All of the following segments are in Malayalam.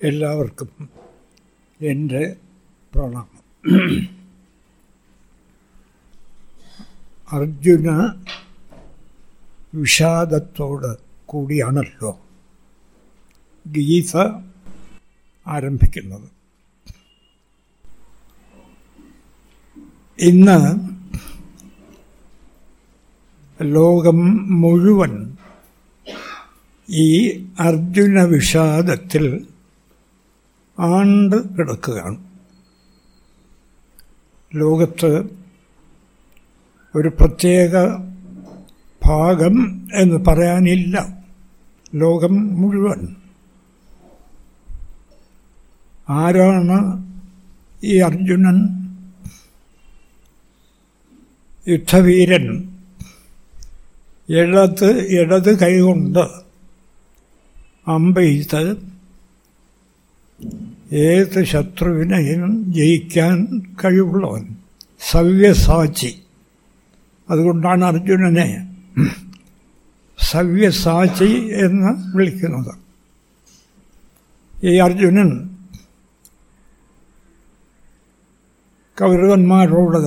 എല്ലാവർക്കും എന്റെ പ്രണാമം. അർജുന വിഷാദത്തോട് കൂടിയാണല്ലോ ഗീത ആരംഭിക്കുന്നത്. ഇന്ന് ലോകം മുഴുവൻ ഈ അർജുന വിഷാദത്തിൽ ആണ്ട് കിടക്കുകയാണ്. ലോകത്ത് ഒരു പ്രത്യേക ഭാഗം എന്ന് പറയാനില്ല. ലോകം മുഴുവൻ. ആരാണ് ഈ അർജുനൻ? യുദ്ധവീരൻ. ഇടത് ഇടത് കൈകൊണ്ട് അമ്പെയ്ത്ത് ഏത് ശത്രുവിനെയും ജയിക്കാൻ കഴിവുള്ളവൻ സവ്യസാചി. അതുകൊണ്ടാണ് അർജുനനെ സവ്യസാചി എന്ന് വിളിക്കുന്നത്. ഈ അർജുനൻ കൗരവന്മാരോട്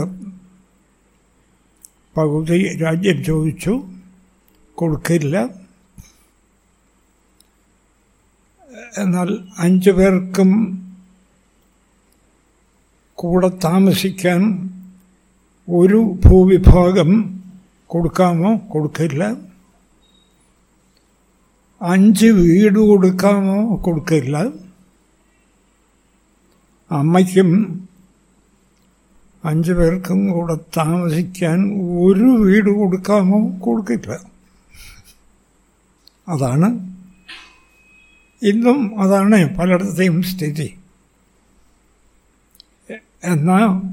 പകുതി രാജ്യം ചോദിച്ചു കൊടുക്കില്ല. എന്നാൽ അഞ്ചു പേർക്കും കൂടെ താമസിക്കാൻ ഒരു ഭൂവിഭാഗം കൊടുക്കാമോ? കൊടുക്കില്ല. അഞ്ച് വീട് കൊടുക്കാമോ? കൊടുക്കില്ല. അമ്മയ്ക്കും അഞ്ച് പേർക്കും കൂടെ താമസിക്കാൻ ഒരു വീട് കൊടുക്കാമോ? കൊടുക്കില്ല. അതാണ് ഇന്നും അതാണ് പലയിടത്തെയും സ്ഥിതി. എന്നാൽ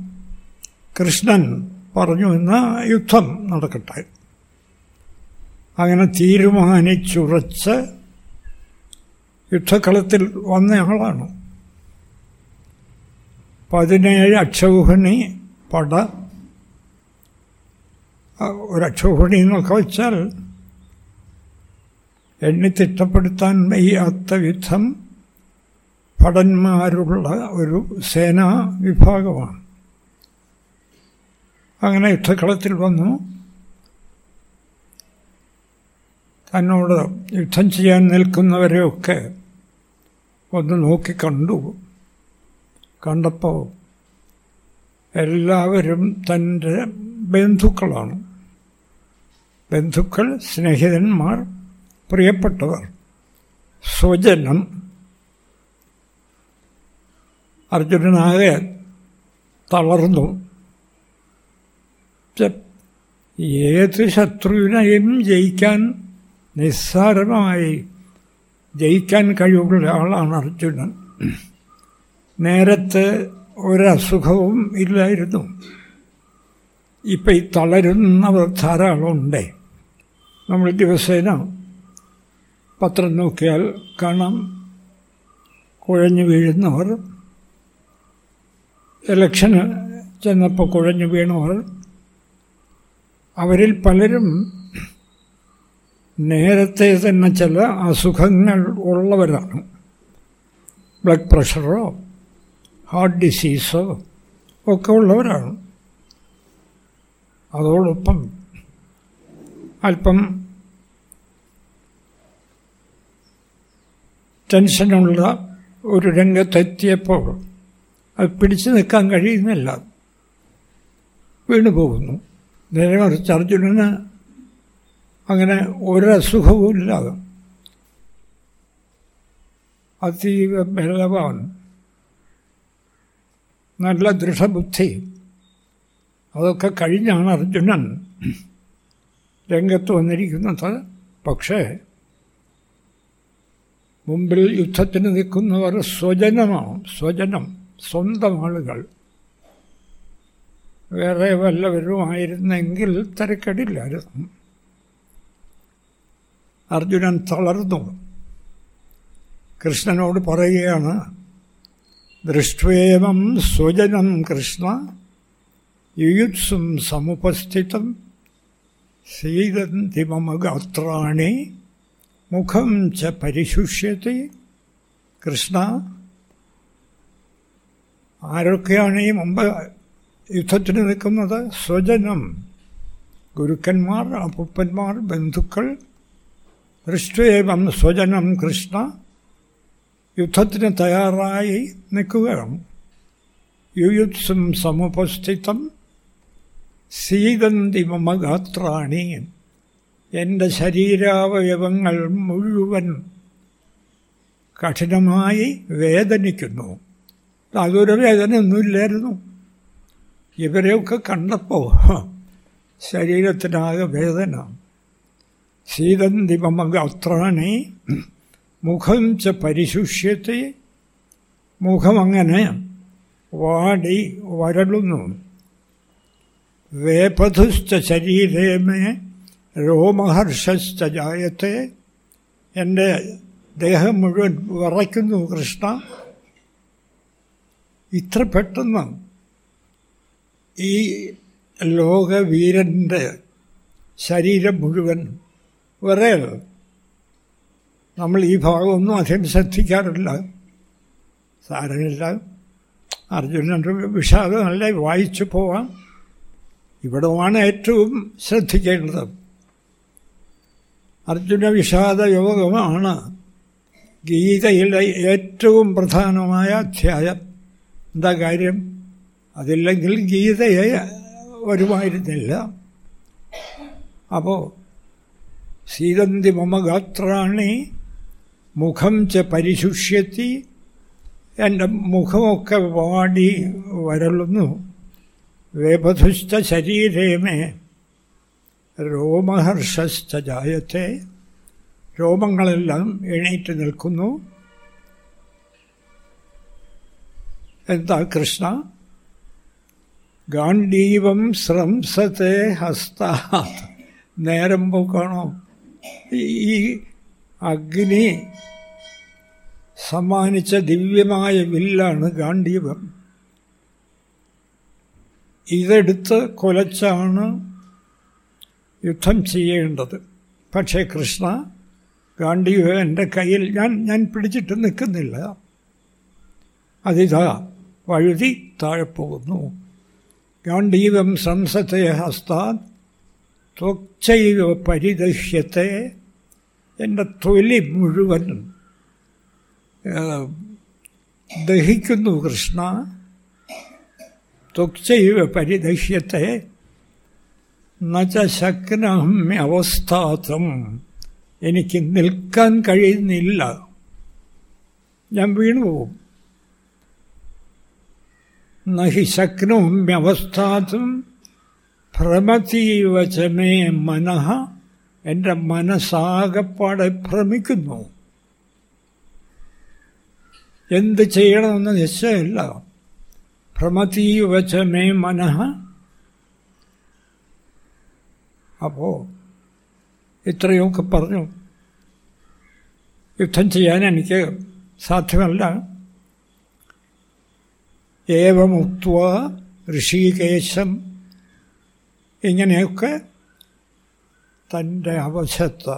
കൃഷ്ണൻ പറഞ്ഞു എന്ന യുദ്ധം നടക്കട്ടെ. അങ്ങനെ തീരുമാനിച്ചുറച്ച് യുദ്ധക്കളത്തിൽ വന്ന ആളാണ്. പതിനേഴ് അക്ഷൗഹിണി പട. ഒരു എന്നൊക്കെ വെച്ചാൽ എണ്ണി തിട്ടപ്പെടുത്താൻ വയ്യാത്ത വിധം ഭടന്മാരുള്ള ഒരു സേനാ വിഭാഗമാണ്. അങ്ങനെ യുദ്ധക്കളത്തിൽ വന്നു. തന്നോട് യുദ്ധം ചെയ്യാൻ നിൽക്കുന്നവരെയൊക്കെ ഒന്ന് നോക്കി കണ്ടു. കണ്ടപ്പോൾ എല്ലാവരും തന്റെ ബന്ധുക്കളാണ്. ബന്ധുക്കൾ സ്നേഹിതന്മാർ. പ്രിയപ്പെട്ടവർ സ്വജനം അർജുനനാകെ തളർന്നു. ഏത് ശത്രുവിനെയും ജയിക്കാൻ നിസ്സാരമായി ജയിക്കാൻ കഴിവുള്ള ആളാണ് അർജുനൻ. നേരത്തെ ഒരസുഖവും ഇല്ലായിരുന്നു. ഇപ്പം ഈ തളരുന്നവർ ധാരാളമുണ്ട്. നമ്മൾ ദിവസേന പത്രം നോക്കിയാൽ കാണാം കുഴഞ്ഞു വീഴുന്നവർ ഇലക്ഷന് ചെന്നപ്പോൾ കുഴഞ്ഞു വീണവർ അവരിൽ പലരും നേരത്തെ തന്നെ ചില അസുഖങ്ങൾ ഉള്ളവരാണ്. ബ്ലഡ് പ്രഷറോ ഹാർട്ട് ഡിസീസോ ഒക്കെ ഉള്ളവരാണ്. അതോടൊപ്പം അല്പം ടെൻഷനുള്ള ഒരു രംഗത്തെത്തിയപ്പോൾ അത് പിടിച്ചു നിൽക്കാൻ കഴിയുന്നില്ല. വീണു പോകുന്നു നേരെ മറിച്ച് അർജുനന് അങ്ങനെ ഒരസുഖവും ഇല്ലാതെ. അതീവ ബലവാൻ. നല്ല ദൃഢബുദ്ധി. അതൊക്കെ കഴിഞ്ഞാണ് അർജുനൻ രംഗത്ത് വന്നിരിക്കുന്നത്. പക്ഷേ മുമ്പിൽ യുദ്ധത്തിന് നിൽക്കുന്നവർ സ്വജനമാണ്. സ്വജനം. സ്വന്തം ആളുകൾ. വേറെ വല്ലവരുമായിരുന്നെങ്കിൽ തിരക്കടില്ലായിരുന്നു അർജുനൻ തളർന്നു. കൃഷ്ണനോട് പറയുകയാണ് ദൃഷ്ട്വേമം സ്വജനം കൃഷ്ണ യുയുത്സും സമുപസ്ഥിതം സീതന്തി ഗാത്രാണി മുഖം ച പരിശുഷ്യത്തെ കൃഷ്ണ. ആരൊക്കെയാണ് ഈ മുമ്പ് യുദ്ധത്തിന് നിൽക്കുന്നത്? സ്വജനം. ഗുരുക്കന്മാർ അപ്പുപ്പന്മാർ ബന്ധുക്കൾ. ദൃഷ്ടേവം സ്വജനം കൃഷ്ണ. യുദ്ധത്തിന് തയ്യാറായി നിൽക്കുകയാണ്. യുയുത്സും സമുപസ്ഥിതം. സീതന്തി മമ എന്റെ ശരീരാവയവങ്ങൾ മുഴുവൻ കഠിനമായി വേദനിക്കുന്നു. അതൊരു വേദനയൊന്നുമില്ലായിരുന്നു. ഇവരെയൊക്കെ കണ്ടപ്പോൾ ശരീരത്തിനാകെ വേദന. സീതന്തി മുഖം ച പരിശുഷ്യത്തെ മുഖമങ്ങനെ വാടി വരളുന്നു. വേപധുശ്ച ശരീരേ മേ രോമഹർഷശ്ച ജായത്തെ എന്റെ ദേഹം മുഴുവൻ വിറയ്ക്കുന്നു കൃഷ്ണ. ഇത്ര പെട്ടെന്ന് ഈ ലോകവീരന്റെ ശരീരം മുഴുവൻ വിറയൽ. നമ്മൾ ഈ ഭാഗമൊന്നും അധികം ശ്രദ്ധിക്കാറില്ല. സാരമില്ല. അർജുനന്റെ നല്ല വായിച്ചു പോവാം. ഇവിടമാണ് ഏറ്റവും ശ്രദ്ധിക്കേണ്ടത്. അർജുന വിഷാദ യോഗമാണ്. ഗീതയിലെ ഏറ്റവും പ്രധാനമായ അധ്യായം. എന്താ കാര്യം? അതില്ലെങ്കിൽ ഗീതയെ വരുമായിരുന്നില്ല. അപ്പോൾ സീതന്തി മമ ഗാത്രാണി മുഖം ച പരിശുഷ്യത്തി എന്റെ മുഖമൊക്കെ വാടി വരളുന്നു. വേപധുഷ്ട ശരീരേമേ രോമഹർഷശ്ച ജായത്തെ രോമങ്ങളെല്ലാം എണീറ്റ് നിൽക്കുന്നു. എന്താ കൃഷ്ണ? ഗാന്ധീവം സ്രംസത്തെ ഹസ്ത നേരം പോക്കാണോ? ഈ അഗ്നി സമ്മാനിച്ച ദിവ്യമായ വില്ലാണ് ഗാന്ധീവം. ഇതെടുത്ത് കൊലച്ചാണ് യുദ്ധം ചെയ്യേണ്ടത്. പക്ഷേ കൃഷ്ണ ഗാന്ധിയോ എന്റെ കയ്യിൽ ഞാൻ ഞാൻ പിടിച്ചിട്ട് നിൽക്കുന്നില്ല. അതിതാ വഴുതി താഴെ പോകുന്നു. ഗാന്ധീവം സംസത്തെ ഹസ്താൻ ത്വക്ചൈവ പരിദഹ്യത്തെ എന്റെ തൊലി മുഴുവൻ ദഹിക്കുന്നു കൃഷ്ണ. ത്വക്ചൈവ പരിദഹ്യത്തെ നച്ച ശക്നഹമ്യ അവസ്ഥാതം എനിക്ക് നിൽക്കാൻ കഴിയുന്നില്ല. ഞാൻ വീണുപോകും നഹി ശക്നോമ്യവസ്ഥാതും ഭ്രമതീവ ഭ്രമതീവചമേ മനഃ. എന്റെ മനസ്സാകപ്പാടെ ഭ്രമിക്കുന്നു. എന്ത് ചെയ്യണമെന്ന് നിശ്ചയമില്ല. ഭ്രമതീവചമേ മനഃ. അപ്പോൾ ഇത്രയൊക്കെ പറഞ്ഞു. യുദ്ധം ചെയ്യാൻ എനിക്ക് സാധ്യമല്ല. ഏവമുക്വ ഋഷികേശം ഇങ്ങനെയൊക്കെ തന്റെ അവശത്ത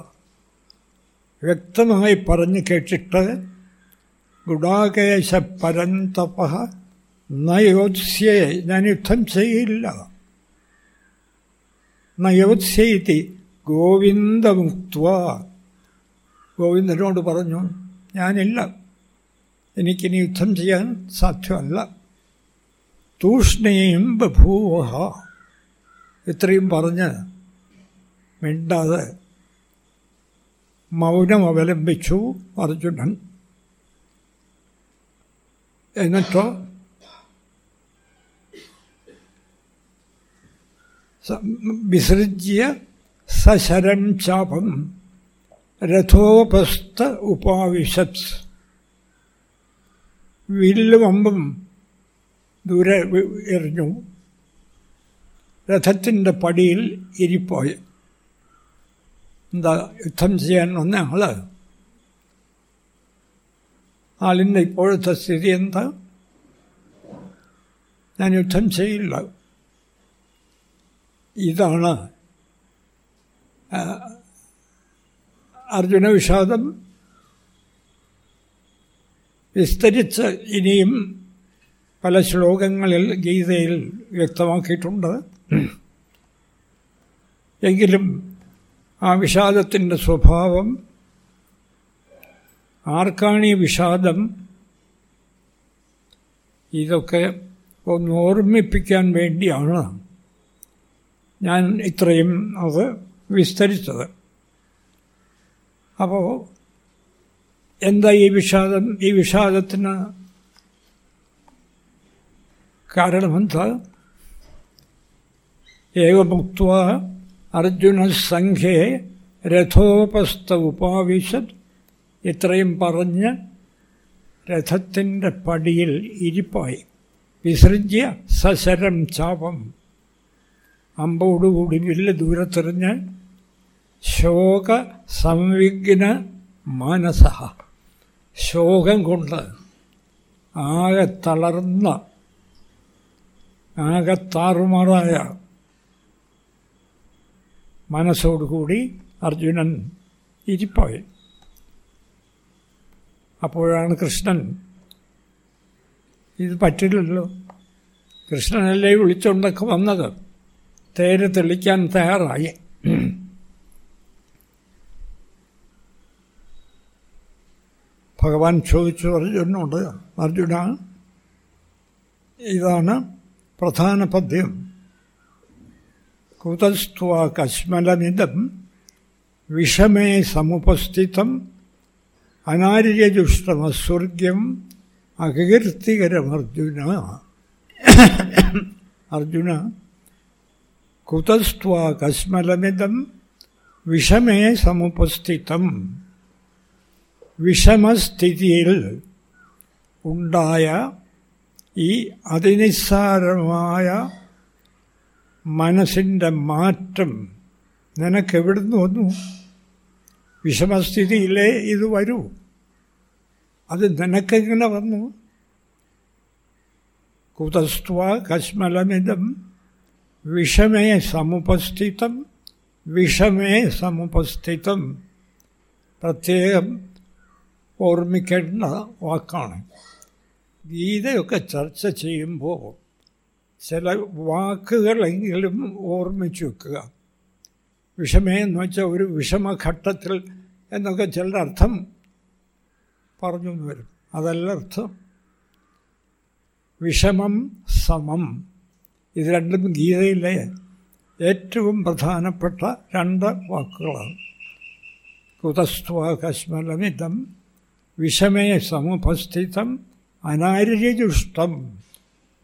വ്യക്തമായി പറഞ്ഞു കേട്ടിട്ട് ഗുഡാകേശ പരന്തപ നയോത്സ്യേ ഞാൻ യുദ്ധം ചെയ്യില്ല. നയോത്സ്യൈതി ഗോവിന്ദമുക്വ ഗോവിന്ദനോട് പറഞ്ഞു ഞാനില്ല. എനിക്കിനി യുദ്ധം ചെയ്യാൻ സാധ്യമല്ല. തൂഷ്ണയും ബഭൂവഹ. ഇത്രയും പറഞ്ഞ് മിണ്ടാതെ മൗനം അവലംബിച്ചു അർജുനൻ. എന്നിട്ടോ വിസൃജ്യ സശരം ചാപം രഥോപസ്ഥ ഉപാവിശത്. വില്ലും അമ്പും ദൂരെ എറിഞ്ഞു. രഥത്തിന്റെ പടിയിൽ ഇരിപ്പോയി. എന്താ യുദ്ധം ചെയ്യാൻ വന്ന ആൾ? ആളിന്റെ ഇപ്പോഴത്തെ സ്ഥിതി എന്താ? ഞാൻ യുദ്ധം ചെയ്യില്ല. ഇതാണ്. അർജുന വിഷാദം വിസ്തരിച്ച് ഇനിയും പല ശ്ലോകങ്ങളിൽ ഗീതയിൽ വ്യക്തമാക്കിയിട്ടുണ്ട്. എങ്കിലും ആ വിഷാദത്തിന്റെ സ്വഭാവം ആർക്കാണ് ഈ വിഷാദം ഇതൊക്കെ ഒന്ന് ഓർമ്മിപ്പിക്കാൻ വേണ്ടിയാണ്. ഞാൻ ഇത്രയും അത് വിസ്തരിച്ചത്. അപ്പോൾ എന്താ ഈ വിഷാദം? ഈ വിഷാദത്തിന് കാരണമെന്താ? ഏകമുക്ത അർജുന സംഘേ രഥോപസ്ഥ ഉപാവിശത് ഇത്രയും പറഞ്ഞ് രഥത്തിന്റെ പടിയിൽ ഇരിപ്പായി. വിസൃജ്യ സശരം ചാപം. അമ്പോടുകൂടി വില്ല് ദൂരത്തെറിഞ്ഞ് ശോക സംവിഘ്ന മാനസ ശോകം കൊണ്ട് ആകെ തളർന്ന ആകെ താറുമാറായ മനസ്സോടുകൂടി അർജുനൻ ഇരിപ്പോയി. അപ്പോഴാണ് കൃഷ്ണൻ ഇത് പറ്റില്ലല്ലോ. കൃഷ്ണനല്ലേ വിളിച്ചുകൊണ്ടൊക്കെ വന്നത്? തേര് തെളിക്കാൻ തയ്യാറായി. ഭഗവാൻ ചോദിച്ചു അർജുനോട് അർജുന ഇതാണ് പ്രധാന പദ്യം. കുതസ്ത്വ കശ്മലമിതം വിഷമേ സമുപസ്ഥിതം അനാര്യജുഷ്ടമസ്വർഗ്യം അകീർത്തികരമർജുന. അർജുന കുതസ്ത്വ കശ്മലമിതം വിഷമേ സമുപസ്ഥിതം. വിഷമസ്ഥിതിയിൽ ഉണ്ടായ ഈ അതിനിസ്സാരമായ മനസ്സിന്റെ മാറ്റം നിനക്കെവിടുന്ന് വന്നു? വിഷമസ്ഥിതിയിലേ ഇത് വരൂ. അത് നിനക്കെങ്ങനെ വന്നു? കുതസ്ത്വ കശ്മലമിതം വിഷമേ സമുപസ്ഥിതം വിഷമേ സമുപസ്ഥിതം. പ്രത്യേകം ഓർമ്മിക്കേണ്ട വാക്കാണ്. ഗീതയൊക്കെ ചർച്ച ചെയ്യുമ്പോൾ ചില വാക്കുകളെങ്കിലും ഓർമ്മിച്ചു വെക്കുക. വിഷമേ എന്ന് വെച്ചാൽ ഒരു വിഷമഘട്ടത്തിൽ എന്നൊക്കെ ചില അർത്ഥം പറഞ്ഞു വരും. അതല്ല അർത്ഥം. വിഷമം സമം. ഇത് രണ്ടും ഗീതയിലെ ഏറ്റവും പ്രധാനപ്പെട്ട രണ്ട് വാക്കുകളാണ്. കുതസ്വാകശ്മലമിതം വിഷമേ സമുപസ്ഥിതം അനാര്യജുഷ്ടം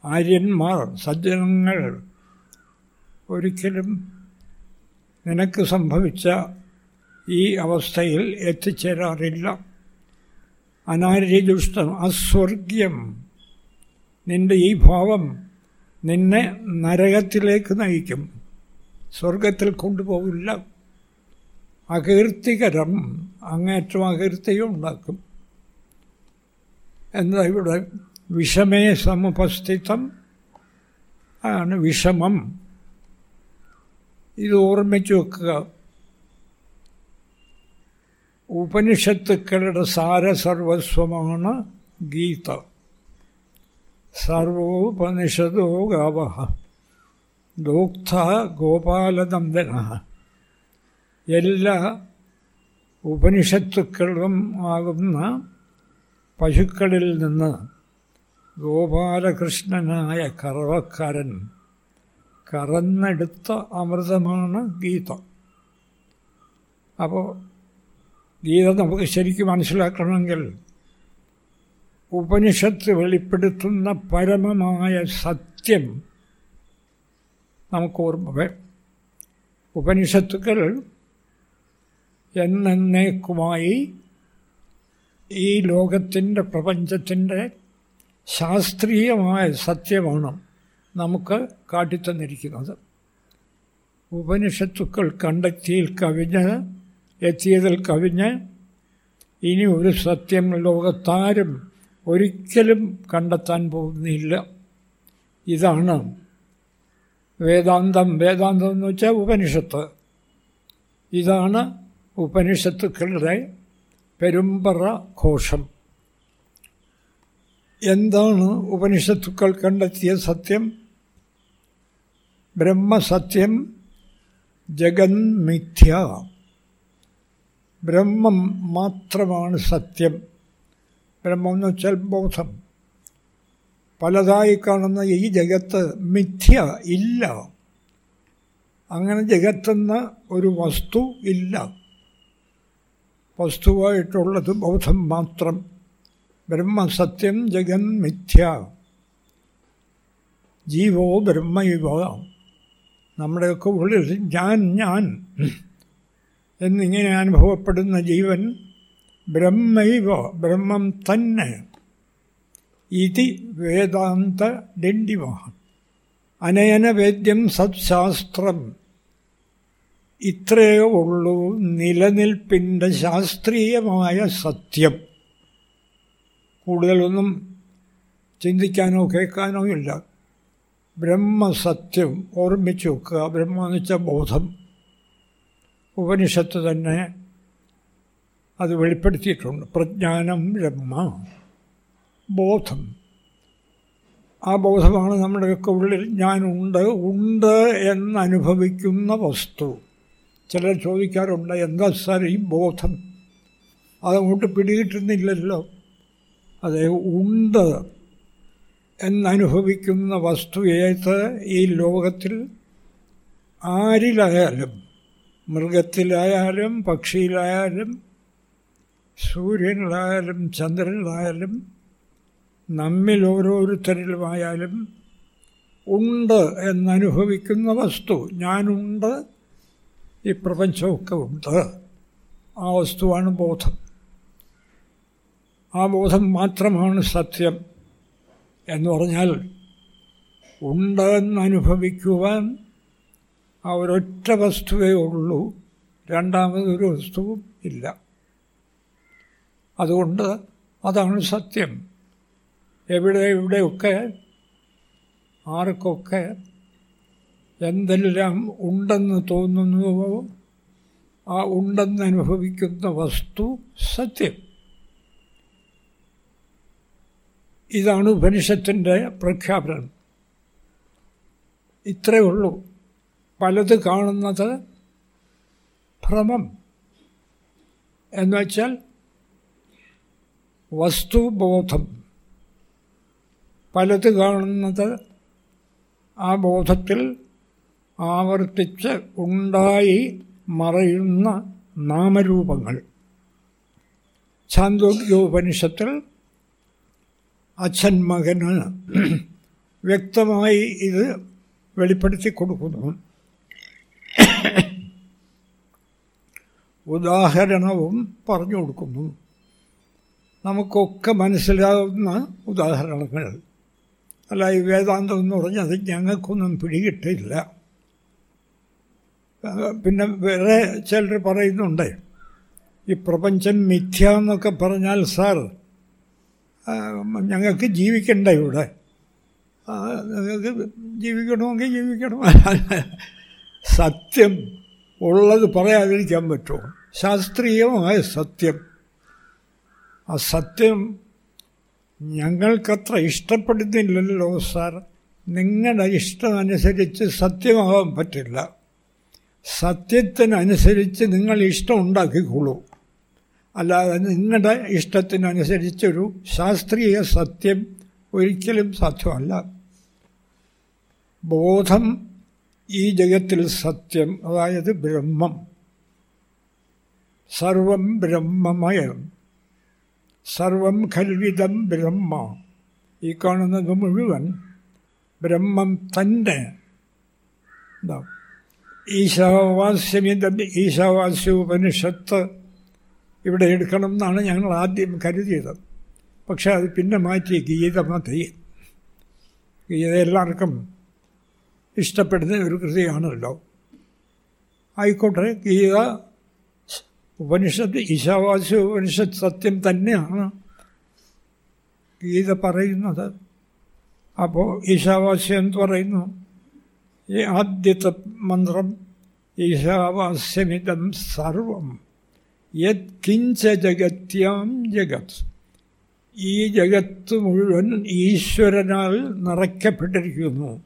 ആര്യന്മാർ സജ്ജനങ്ങൾ ഒരിക്കലും നിനക്ക് സംഭവിച്ച ഈ അവസ്ഥയിൽ എത്തിച്ചേരാറില്ല. അനാര്യജുഷ്ടം അസ്വർഗ്യം നിന്റെ ഈ ഭാവം നിന്നെ നരകത്തിലേക്ക് നയിക്കും. സ്വർഗത്തിൽ കൊണ്ടുപോകില്ല. അകീർത്തികരം അങ്ങേറ്റം അകീർത്തിയും ഉണ്ടാക്കും. എന്താ ഇവിടെ വിഷമേ സമുപസ്ഥിതം? ആണ് വിഷമം. ഇത് ഓർമ്മിച്ചു വെക്കുക. ഉപനിഷത്തുക്കളുടെ സാരസർവസ്വമാണ് ഗീത. സർവോപനിഷദോ ഗാവ ദോക്ത ഗോപാലനന്ദന എല്ലാ ഉപനിഷത്തുക്കളും ആകുന്ന പശുക്കളിൽ നിന്ന് ഗോപാലകൃഷ്ണനായ കറവക്കാരൻ കറന്നെടുത്ത അമൃതമാണ് ഗീത. അപ്പോൾ ഗീത നമുക്ക് ശരിക്കും മനസ്സിലാക്കണമെങ്കിൽ ഉപനിഷത്ത് വെളിപ്പെടുത്തുന്ന പരമമായ സത്യം നമുക്ക് ഓർമ്മ വരും ഉപനിഷത്തുക്കൾ എന്നേക്കുമായി ഈ ലോകത്തിന്റെ പ്രപഞ്ചത്തിന്റെ ശാസ്ത്രീയമായ സത്യമാണ് നമുക്ക് കാട്ടിത്തന്നിരിക്കുന്നത്. ഉപനിഷത്തുക്കൾ കണ്ടെത്തിയിൽ കവിഞ്ഞ് എത്തിയതിൽ കവിഞ്ഞ് ഇനി ഒരു സത്യം ലോകത്താരും ഒരിക്കലും കണ്ടെത്താൻ പോകുന്നില്ല. ഇതാണ് വേദാന്തം. വേദാന്തം എന്ന് വെച്ചാൽ ഉപനിഷത്ത്. ഇതാണ് ഉപനിഷത്തുക്കളുടെ പെരുമ്പറ ഘോഷം. എന്താണ് ഉപനിഷത്തുക്കൾ കണ്ടെത്തിയ സത്യം? ബ്രഹ്മസത്യം ജഗന്മിഥ്യ മിഥ്യ. ബ്രഹ്മം മാത്രമാണ് സത്യം. ബ്രഹ്മം എന്ന് വെച്ചാൽ ബോധം. പലതായി കാണുന്ന ഈ ജഗത്ത് മിഥ്യ ഇല്ല. അങ്ങനെ ജഗത്തെന്ന ഒരു വസ്തു ഇല്ല. വസ്തുവായിട്ടുള്ളത് ബോധം മാത്രം. ബ്രഹ്മസത്യം ജഗൻ മിഥ്യ. ജീവോ ബ്രഹ്മയുവ നമ്മുടെയൊക്കെ ഉള്ളിൽ ഞാൻ ഞാൻ. എന്നിങ്ങനെ അനുഭവപ്പെടുന്ന ജീവൻ ബ്രഹ്മൈവ ബ്രഹ്മം തന്നെ ഇതി വേദാന്ത ദണ്ഡിമ അനയന വേദ്യം സത്ശാസ്ത്രം. ഇത്രയേ ഉള്ളൂ നിലനിൽപ്പിന്റെ ശാസ്ത്രീയമായ സത്യം. കൂടുതലൊന്നും ചിന്തിക്കാനോ കേൾക്കാനോ ഇല്ല. ബ്രഹ്മസത്യം ഓർമ്മിച്ചു വെക്കുക. ബ്രഹ്മ എന്ന് വെച്ചാൽ ബോധം. ഉപനിഷത്ത് തന്നെ അത് വെളിപ്പെടുത്തിയിട്ടുണ്ട്. പ്രജ്ഞാനം ബ്രഹ്മ ബോധം. ആ ബോധമാണ് നമ്മുടെയൊക്കെ ഉള്ളിൽ ഞാനുണ്ട് ഉണ്ട് എന്നനുഭവിക്കുന്ന വസ്തു. ചിലർ ചോദിക്കാറുണ്ട് എന്താ സാർ ഈ ബോധം? അതങ്ങോട്ട് പിടികിട്ടുന്നില്ലല്ലോ. അതെ ഉണ്ട് എന്നനുഭവിക്കുന്ന വസ്തു ഏത് ഈ ലോകത്തിൽ? ആരിലായാലും മൃഗത്തിലായാലും പക്ഷിയിലായാലും സൂര്യനിലായാലും ചന്ദ്രനിലായാലും നമ്മിൽ ഓരോരുത്തരിലുമായാലും ഉണ്ട് എന്നനുഭവിക്കുന്ന വസ്തു. ഞാനുണ്ട് ഈ പ്രപഞ്ചമൊക്കെ ഉണ്ട്. ആ വസ്തുവാണ് ബോധം. ആ ബോധം മാത്രമാണ് സത്യം എന്ന് പറഞ്ഞാൽ ഉണ്ട് എന്നനുഭവിക്കുവാൻ ആ ഒരൊറ്റ വസ്തുവേ ഉള്ളൂ. രണ്ടാമതൊരു വസ്തുവും ഇല്ല. അതുകൊണ്ട് അതാണ് സത്യം. എവിടെ എവിടെയൊക്കെ ആർക്കൊക്കെ എന്തെല്ലാം ഉണ്ടെന്ന് തോന്നുന്നുവോ ആ ഉണ്ടെന്ന് അനുഭവിക്കുന്ന വസ്തു സത്യം. ഇതാണ് ഉപനിഷത്തിന്റെ പ്രഖ്യാപനം. ഇത്രയേ ഉള്ളൂ. പലത് കാണുന്നത് ഭ്രമം. എന്നുവെച്ചാൽ വസ്തുബോധം. പലത് കാണുന്നത് ആ ബോധത്തിൽ ആവർത്തിച്ച് ഉണ്ടായി മറയുന്ന നാമരൂപങ്ങൾ. ചാന്തോഗ്യോപനിഷത്തിൽ അച്ഛൻ മകന് വ്യക്തമായി ഇത് വെളിപ്പെടുത്തി കൊടുക്കുന്നു. ഉദാഹരണവും പറഞ്ഞു കൊടുക്കുന്നു. നമുക്കൊക്കെ മനസ്സിലാവുന്ന ഉദാഹരണങ്ങൾ. അല്ല ഈ വേദാന്തം എന്ന് പറഞ്ഞാൽ അത് ഞങ്ങൾക്കൊന്നും പിടികിട്ടില്ല. പിന്നെ വേറെ ചിലർ പറയുന്നുണ്ട് ഈ പ്രപഞ്ചം മിഥ്യ എന്നൊക്കെ പറഞ്ഞാൽ സാർ ഞങ്ങൾക്ക് ജീവിക്കണ്ട ഇവിടെ? നിങ്ങൾക്ക് ജീവിക്കണമെങ്കിൽ ജീവിക്കണം. സത്യം ഉള്ളത് പറയാതിരിക്കാൻ പറ്റുമോ? ശാസ്ത്രീയമായ സത്യം. ആ സത്യം ഞങ്ങൾക്കത്ര ഇഷ്ടപ്പെടുന്നില്ലല്ലോ സാർ. നിങ്ങളുടെ ഇഷ്ടമനുസരിച്ച് സത്യമാകാൻ പറ്റില്ല. സത്യത്തിനനുസരിച്ച് നിങ്ങൾ ഇഷ്ടം ഉണ്ടാക്കിക്കോളൂ. അല്ലാതെ നിങ്ങളുടെ ഇഷ്ടത്തിനനുസരിച്ചൊരു ശാസ്ത്രീയ സത്യം ഒരിക്കലും സാധ്യമല്ല. ബോധം ഈ ജഗത്തിൽ സത്യം അതായത് ബ്രഹ്മം. സർവം ബ്രഹ്മമയം. സർവം ഖൽവിതം ബ്രഹ്മ. ഈ കാണുന്നത് മുഴുവൻ ബ്രഹ്മം തന്നെ. എന്താ ഈശാവാസ്യമിതം ഈശാവാസ്യോപനിഷത്ത് ഇവിടെ എടുക്കണം എന്നാണ് ഞങ്ങൾ ആദ്യം കരുതിയത്. പക്ഷെ അത് പിന്നെ മാറ്റി ഗീത മതി. ഗീത എല്ലാവർക്കും ഇഷ്ടപ്പെടുന്ന ഒരു കൃതിയാണല്ലോ. ആയിക്കോട്ടെ ഗീത ഉപനിഷത്ത് ഈശാവാസ്യ ഉപനിഷത്ത് സത്യം തന്നെയാണ് ഗീത പറയുന്നത്. അപ്പോൾ ഈശാവാസ്യം എന്ന് പറയുന്നു ഈ ആദ്യത്തെ മന്ത്രം ഈശാവാസ്യമിതം സർവം. യത് കിഞ്ച ജഗത്യാം ജഗത്. ഈ ജഗത്ത് മുഴുവൻ ഈശ്വരനാൽ നിറയ്ക്കപ്പെട്ടിരിക്കുന്നു.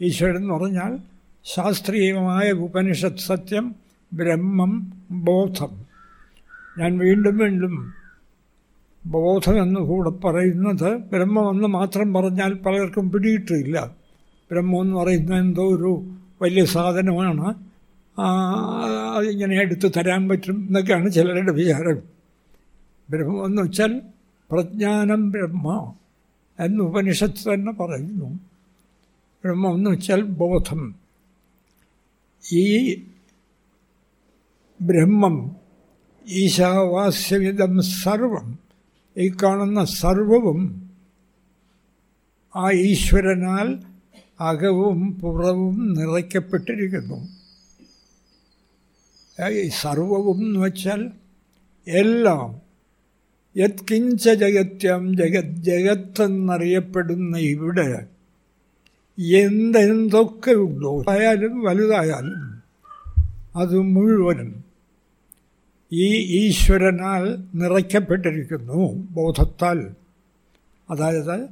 ഈശ്വരൻ എന്ന് പറഞ്ഞാൽ ശാസ്ത്രീയമായ ഉപനിഷത്ത് സത്യം ബ്രഹ്മം ബോധം. ഞാൻ വീണ്ടും വീണ്ടും ബോധമെന്ന് കൂടെ പറയുന്നത് ബ്രഹ്മമെന്ന് മാത്രം പറഞ്ഞാൽ പലർക്കും പിടിയിട്ടില്ല ബ്രഹ്മമെന്ന് പറയുന്നത് എന്തോ ഒരു വലിയ സാധനമാണ്. അതിങ്ങനെ എടുത്തു തരാൻ പറ്റും എന്നൊക്കെയാണ് ചിലരുടെ വിചാരം. ബ്രഹ്മമെന്ന് വെച്ചാൽ പ്രജ്ഞാനം ബ്രഹ്മ എന്ന് ഉപനിഷത്ത് തന്നെ പറയുന്നു. ബ്രഹ്മം എന്ന് വെച്ചാൽ ബോധം. ഈ ബ്രഹ്മം ഈശാവാസ്യവിധം സർവം ഈ കാണുന്ന സർവവും ആ ഈശ്വരനാൽ അകവും പുറവും നിറയ്ക്കപ്പെട്ടിരിക്കുന്നു. സർവവും എന്ന് വെച്ചാൽ എല്ലാം യത്കിഞ്ച ജഗത്യം ജഗത് ജഗത്തെന്നറിയപ്പെടുന്ന ഇവിടെ എന്തെന്തൊക്കെ ഉണ്ടോ ആയാലും വലുതായാലും അത് മുഴുവനും ഈ ഈശ്വരനാൽ നിറയ്ക്കപ്പെട്ടിരിക്കുന്നു ബോധത്താൽ. അതായത്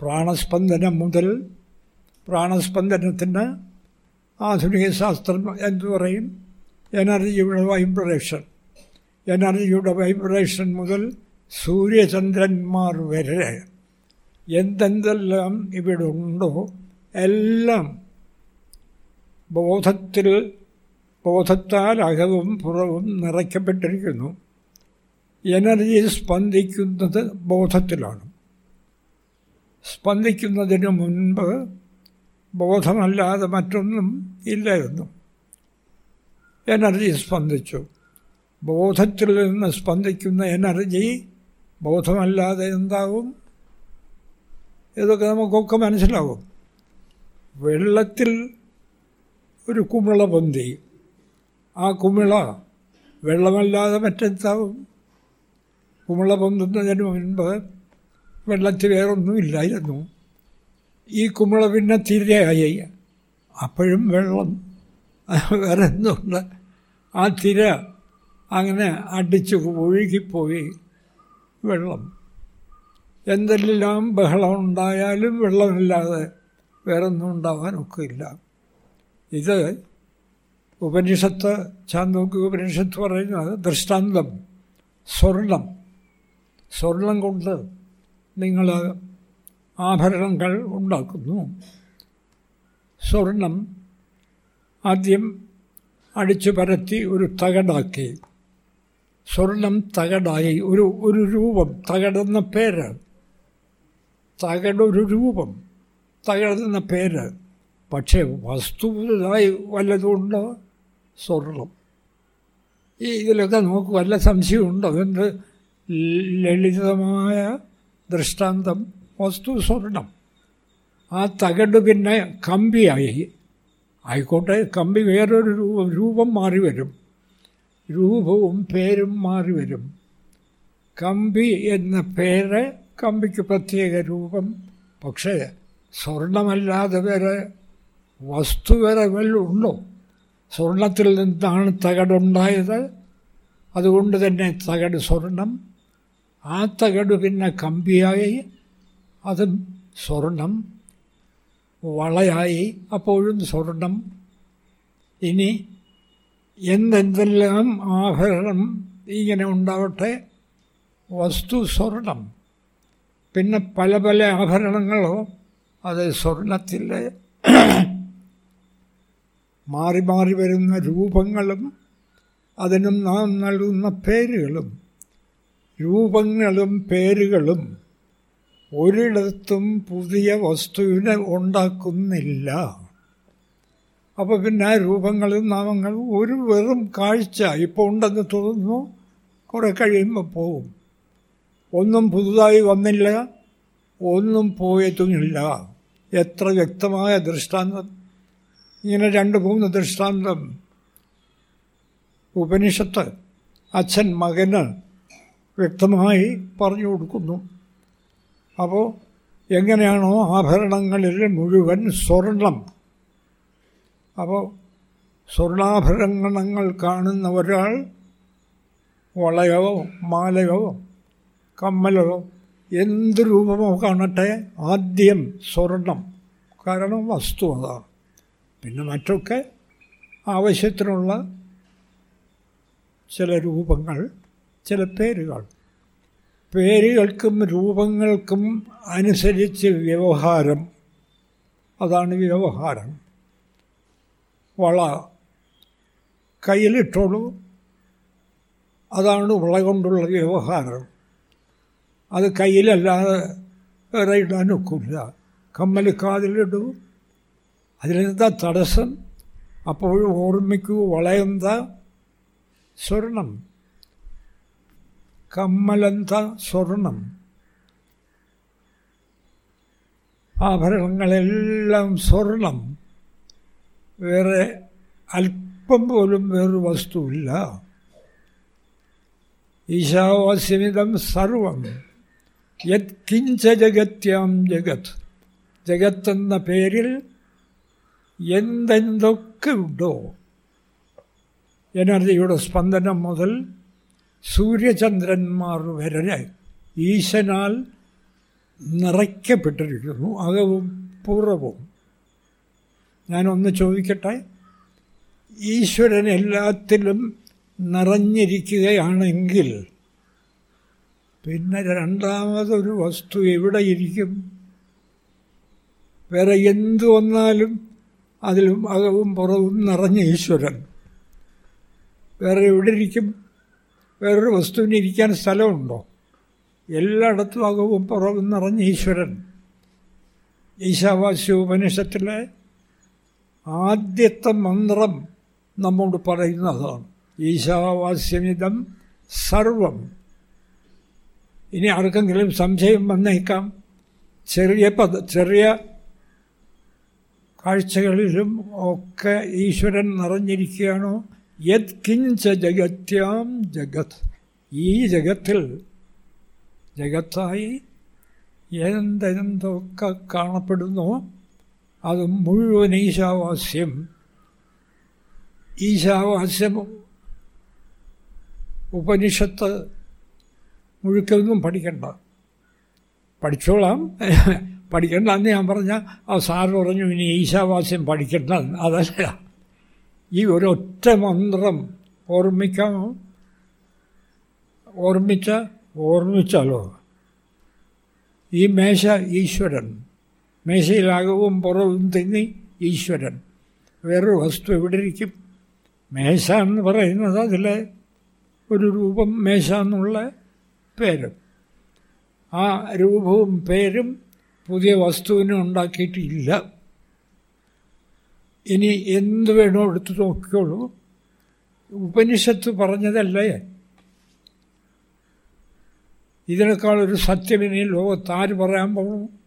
പ്രാണസ്പന്ദനം മുതൽ പ്രാണസ്പന്ദനത്തിന് ആധുനിക ശാസ്ത്രം എന്തു പറയും? എനർജിയുടെ വൈബ്രേഷൻ. എനർജിയുടെ വൈബ്രേഷൻ മുതൽ സൂര്യചന്ദ്രന്മാർ വരെ. എന്തെന്തെല്ലാം ഇവിടെ ഉണ്ടോ? എല്ലാം ബോധത്തിൽ ബോധത്താൽ അകവും പുറവും നിറയ്ക്കപ്പെട്ടിരിക്കുന്നു. എനർജി സ്പന്ദിക്കുന്നത് ബോധത്തിലാണ്. സ്പന്ദിക്കുന്നതിന് മുൻപ് ബോധമല്ലാതെ മറ്റൊന്നും ഇല്ലായിരുന്നു. എനർജി സ്പന്ദിച്ചു. ബോധത്തിൽ നിന്ന് സ്പന്ദിക്കുന്ന എനർജി ബോധമല്ലാതെ എന്താവും? ഇതൊക്കെ നമുക്കൊക്കെ മനസ്സിലാവും. വെള്ളത്തിൽ ഒരു കുമിള പൊന്തി. ആ കുമിള വെള്ളമല്ലാതെ മറ്റെന്താവും? കുമിള പൊന്തുന്നതിന് മുൻപ് വെള്ളത്തിൽ വേറൊന്നും ഇല്ലായിരുന്നു ഈ കുമിള പിന്നെ തിരയായി. അപ്പോഴും വെള്ളം വേറെ എന്തുണ്ട് ആ തിര അങ്ങനെ അടിച്ച് ഒഴുകിപ്പോയി വെള്ളം. എന്തെല്ലാം ബഹളം ഉണ്ടായാലും വെള്ളമില്ലാതെ വേറൊന്നും ഉണ്ടാവാനൊക്കില്ല. ഇത് ഉപനിഷത്ത് ചാന്തോക്കി ഉപനിഷത്ത് പറയുന്നത് ദൃഷ്ടാന്തം സ്വർണം. സ്വർണം കൊണ്ട് നിങ്ങൾ ആഭരണങ്ങൾ ഉണ്ടാക്കുന്നു. സ്വർണം ആദ്യം അടിച്ചു പരത്തി ഒരു തകടാക്കി. സ്വർണം തകടായി ഒരു ഒരു രൂപം തകടെന്ന പേര്. തകടൊരു രൂപം തകടെന്ന പേര്. പക്ഷേ വസ്തുതായി വല്ലതുണ്ടോ സ്വർണം. ഈ ഇതിലൊക്കെ നമുക്ക് വല്ല സംശയമുണ്ടോ? അതുകൊണ്ട് ലളിതമായ ദൃഷ്ടാന്തം വസ്തു സ്വർണം. ആ തകട് പിന്നെ കമ്പിയായി. ആയിക്കോട്ടെ കമ്പി വേറൊരു രൂപം രൂപം മാറി വരും. രൂപവും പേരും മാറി വരും. കമ്പി എന്ന പേര് കമ്പിക്ക് പ്രത്യേക രൂപം. പക്ഷേ സ്വർണമല്ലാതെ വേറെ വസ്തു ഉണ്ടോ? സ്വർണത്തിൽ നിന്നാണ് തകടുണ്ടായത്. അതുകൊണ്ട് തന്നെ തകട് സ്വർണം. ആ തകട് പിന്നെ കമ്പിയായി. അതും സ്വർണം. വളയായി. അപ്പോഴും സ്വർണം. ഇനി എന്തെന്തെല്ലാം ആഭരണം ഇങ്ങനെ ഉണ്ടാവട്ടെ? വസ്തു സ്വർണം. പിന്നെ പല പല ആഭരണങ്ങളോ അത് സ്വർണത്തിലെ മാറി മാറി വരുന്ന രൂപങ്ങളും അതിനും നാം നൽകുന്ന പേരുകളും രൂപങ്ങളും പേരുകളും ഒരിടത്തും പുതിയ വസ്തുവിനെ ഉണ്ടാക്കുന്നില്ല. അപ്പോൾ പിന്നെ രൂപങ്ങളും നാമങ്ങളും ഒരു വെറും കാഴ്ച ഇപ്പോൾ ഉണ്ടെന്ന് തോന്നുന്നു. കുറേ കഴിയുമ്പോൾ പോകും ഒന്നും പുതുതായി വന്നില്ല ഒന്നും പോയതുമില്ല. എത്ര വ്യക്തമായ ദൃഷ്ടാന്തം. ഇങ്ങനെ രണ്ട് മൂന്ന് ദൃഷ്ടാന്തം. ഉപനിഷത്ത് അച്ഛൻ മകന് വ്യക്തമായി പറഞ്ഞു കൊടുക്കുന്നു. അപ്പോൾ എങ്ങനെയാണോ ആഭരണങ്ങളിൽ മുഴുവൻ സ്വർണം. അപ്പോൾ സ്വർണാഭരണങ്ങൾ കാണുന്ന ഒരാൾ വളയോ മാലയോ കമ്മലോ എന്ത് രൂപമോ കാണട്ടെ ആദ്യം സ്വർണം. കാരണം വസ്തു അതാണ്. പിന്നെ മറ്റൊക്കെ ആവശ്യത്തിനുള്ള ചില രൂപങ്ങൾ ചില പേരുകൾ. പേരുകൾക്കും രൂപങ്ങൾക്കും അനുസരിച്ച് വ്യവഹാരം. അതാണ് വ്യവഹാരം. വള. കയ്യിലിട്ടോളൂ. അതാണ് വള കൊണ്ടുള്ള വ്യവഹാരം. അത് കയ്യിലല്ലാതെ വേറെ ഇടാനൊക്കില്ല. കമ്മൽ കാതിലിടൂ. അതിലെന്താ തടസ്സം? അപ്പോഴും ഓർമ്മിക്കൂ വളയന്ത? സ്വർണം. കമ്മലന്ത? സ്വർണം. ആഭരണങ്ങളെല്ലാം സ്വർണം. വേറെ അല്പം പോലും വേറൊരു വസ്തുവില്ല. ഈശാവാസ്യമിതം സർവം. യത് കിഞ്ച ജഗത്യാം ജഗത്. ജഗത്തെന്ന പേരിൽ എന്തെന്തൊക്കെ ഉണ്ടോ? എനർജിയുടെ സ്പന്ദനം മുതൽ സൂര്യചന്ദ്രന്മാർ വരെ ഈശനാൽ നിറയ്ക്കപ്പെട്ടിരിക്കുന്നു. അകവും പൂർവവും ഞാനൊന്ന് ചോദിക്കട്ടെ? ഈശ്വരൻ എല്ലാത്തിലും നിറഞ്ഞിരിക്കുകയാണെങ്കിൽ പിന്നെ രണ്ടാമതൊരു വസ്തു എവിടെയിരിക്കും? വേറെ എന്തു വന്നാലും അതിലും അകവും പുറവും നിറഞ്ഞ ഈശ്വരൻ. വേറെ എവിടെ ഇരിക്കും? വേറൊരു വസ്തുവിന് ഇരിക്കാൻ സ്ഥലമുണ്ടോ? എല്ലായിടത്തും അകവും പുറവും നിറഞ്ഞ ഈശ്വരൻ. ഈശാവാസ്യ ഉപനിഷത്തിലെ ആദ്യത്തെ മന്ത്രം നമ്മോട് പറയുന്നതാണ്. ഈശാവാസ്യമിതം സർവം. ഇനി ആർക്കെങ്കിലും സംശയം വന്നേക്കാം. ചെറിയ പദ ചെറിയ കാഴ്ചകളിലും ഒക്കെ ഈശ്വരൻ നിറഞ്ഞിരിക്കുകയാണോ? യത് കിഞ്ച ജഗത്യാം ജഗത്. ഈ ജഗത്തിൽ ജഗത്തായി എന്തെന്തൊക്കെ കാണപ്പെടുന്നു അത് മുഴുവൻ ഈശാവാസ്യം. ഈശാവാസ്യം ഉപനിഷത്ത് മുഴുക്കൊന്നും പഠിക്കണ്ട. പഠിച്ചോളാം. പഠിക്കണ്ട. അന്ന് ഞാൻ പറഞ്ഞ ആ സാർ പറഞ്ഞു ഇനി ഈശാവാസ്യം പഠിക്കണ്ട. അതല്ല. ഈ ഒരൊറ്റ മന്ത്രം ഓർമ്മിക്കാമോ ഓർമ്മിച്ച ഓർമ്മിച്ചാലോ? ഈ മേശ ഈശ്വരൻ. മേശയിലാകവും പുറവും തിങ്ങി ഈശ്വരൻ. വേറൊരു വസ്തു എവിടെ ഇരിക്കും? മേശ എന്ന് പറയുന്നത് അതിലെ ഒരു രൂപം മേശ എന്നുള്ള പേര്. ആ രൂപവും പേരും പുതിയ വസ്തുവിനെ ഉണ്ടാക്കിയിട്ടില്ല. ഇനി എന്ത് വേണോ എടുത്തു നോക്കിക്കോളൂ. ഉപനിഷത്ത് പറഞ്ഞതല്ലേ? ഇതിനേക്കാളൊരു സത്യം ഇനി ലോകത്ത് ആര് പറയാൻ പോകും?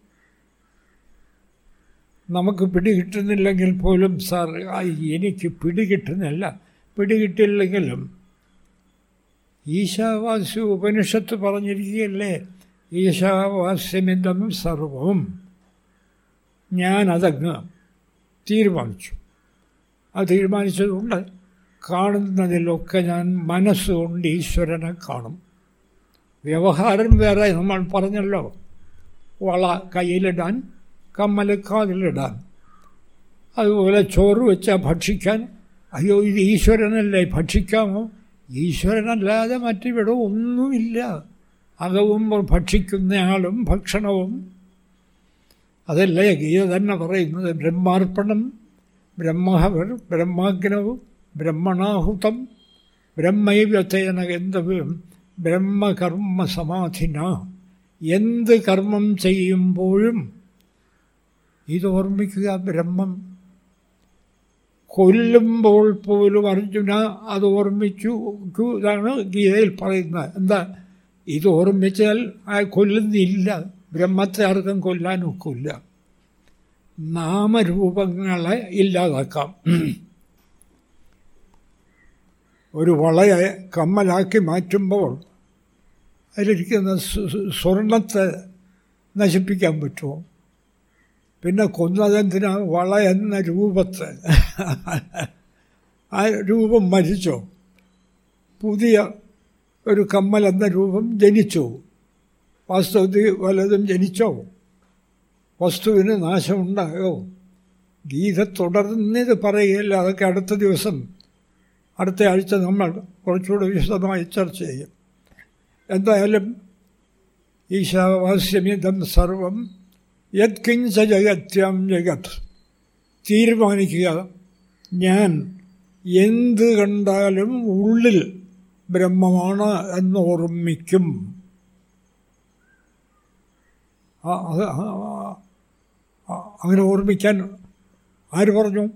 നമുക്ക് പിടികിട്ടുന്നില്ലെങ്കിൽ പോലും സാർ എനിക്ക് പിടികിട്ടുന്നില്ല. പിടികിട്ടില്ലെങ്കിലും ഈശാവാസ്യ ഉപനിഷത്ത് പറഞ്ഞിരിക്കുകയല്ലേ? ഈശാവാസ്യമിതം സർവവും ഞാനതങ്ങ് തീരുമാനിച്ചു. അത് തീരുമാനിച്ചതുകൊണ്ട് കാണുന്നതിലൊക്കെ ഞാൻ മനസ്സുകൊണ്ട് ഈശ്വരനെ കാണും. വ്യവഹാരം വേറെ നമ്മൾ പറഞ്ഞല്ലോ. വള കയ്യിലിടാൻ കമ്മൽ കാതിലിടാൻ. അതുപോലെ ചോറ് വെച്ചാൽ ഭക്ഷിക്കാൻ. അയ്യോ ഇത് ഈശ്വരനല്ലേ ഭക്ഷിക്കാമോ? ഈശ്വരനല്ലാതെ മറ്റിവിടെ ഒന്നുമില്ല. അകവും ഭക്ഷിക്കുന്നയാളും ഭക്ഷണവും. അതല്ലേ ഗീത തന്നെ പറയുന്നത്? ബ്രഹ്മാർപ്പണം ബ്രഹ്മഹവർ ബ്രഹ്മാഗ്നവും ബ്രഹ്മണാഹുതം ബ്രഹ്മൈവ്യത്തേന ഗന്ധവ്യം ബ്രഹ്മകർമ്മ സമാധിന എന്ത് കർമ്മം ചെയ്യുമ്പോഴും ഇത് ഓർമ്മിക്കുക ബ്രഹ്മം. കൊല്ലുമ്പോൾ പോലും അർജുന അത് ഓർമ്മിച്ചു ഇതാണ് ഗീതയിൽ പറയുന്നത്. എന്താ? ഇത് ഓർമ്മിച്ചാൽ ആ കൊല്ലുന്നില്ല. ബ്രഹ്മത്തെ ആർക്കും കൊല്ലാനൊക്കില്ല നാമരൂപങ്ങളെ ഇല്ലാതാക്കാം. ഒരു വളയെ കമ്മലാക്കി മാറ്റുമ്പോൾ അതിലിരിക്കുന്ന സ്വർണത്തെ നശിപ്പിക്കാൻ പറ്റുമോ? പിന്നെ കൊന്നതെന്തിനാ? വള എന്ന രൂപത്തെ. ആ രൂപം മരിച്ചോ? പുതിയ ഒരു കമ്മൽ എന്ന രൂപം ജനിച്ചു. വാസ്തവത്തിൽ വലതും ജനിച്ചോ? വസ്തുവിന് നാശമുണ്ടായോ? ഗീത തുടർന്നിത് പറയുകയില്ല അതൊക്കെ അടുത്ത ദിവസം അടുത്ത ആഴ്ച നമ്മൾ കുറച്ചുകൂടെ വിശദമായി ചർച്ച ചെയ്യും. എന്തായാലും ഈശാവാസ്യമിതം സർവം യത്കിഞ്ച ജഗത്യം ജഗത്. തീരുമാനിക്കുക ഞാൻ എന്ത് കണ്ടാലും ഉള്ളിൽ ബ്രഹ്മമാണ് എന്നോർമ്മിക്കും. അത് അങ്ങനെ ഓർമ്മിക്കാൻ ആര് പറഞ്ഞു?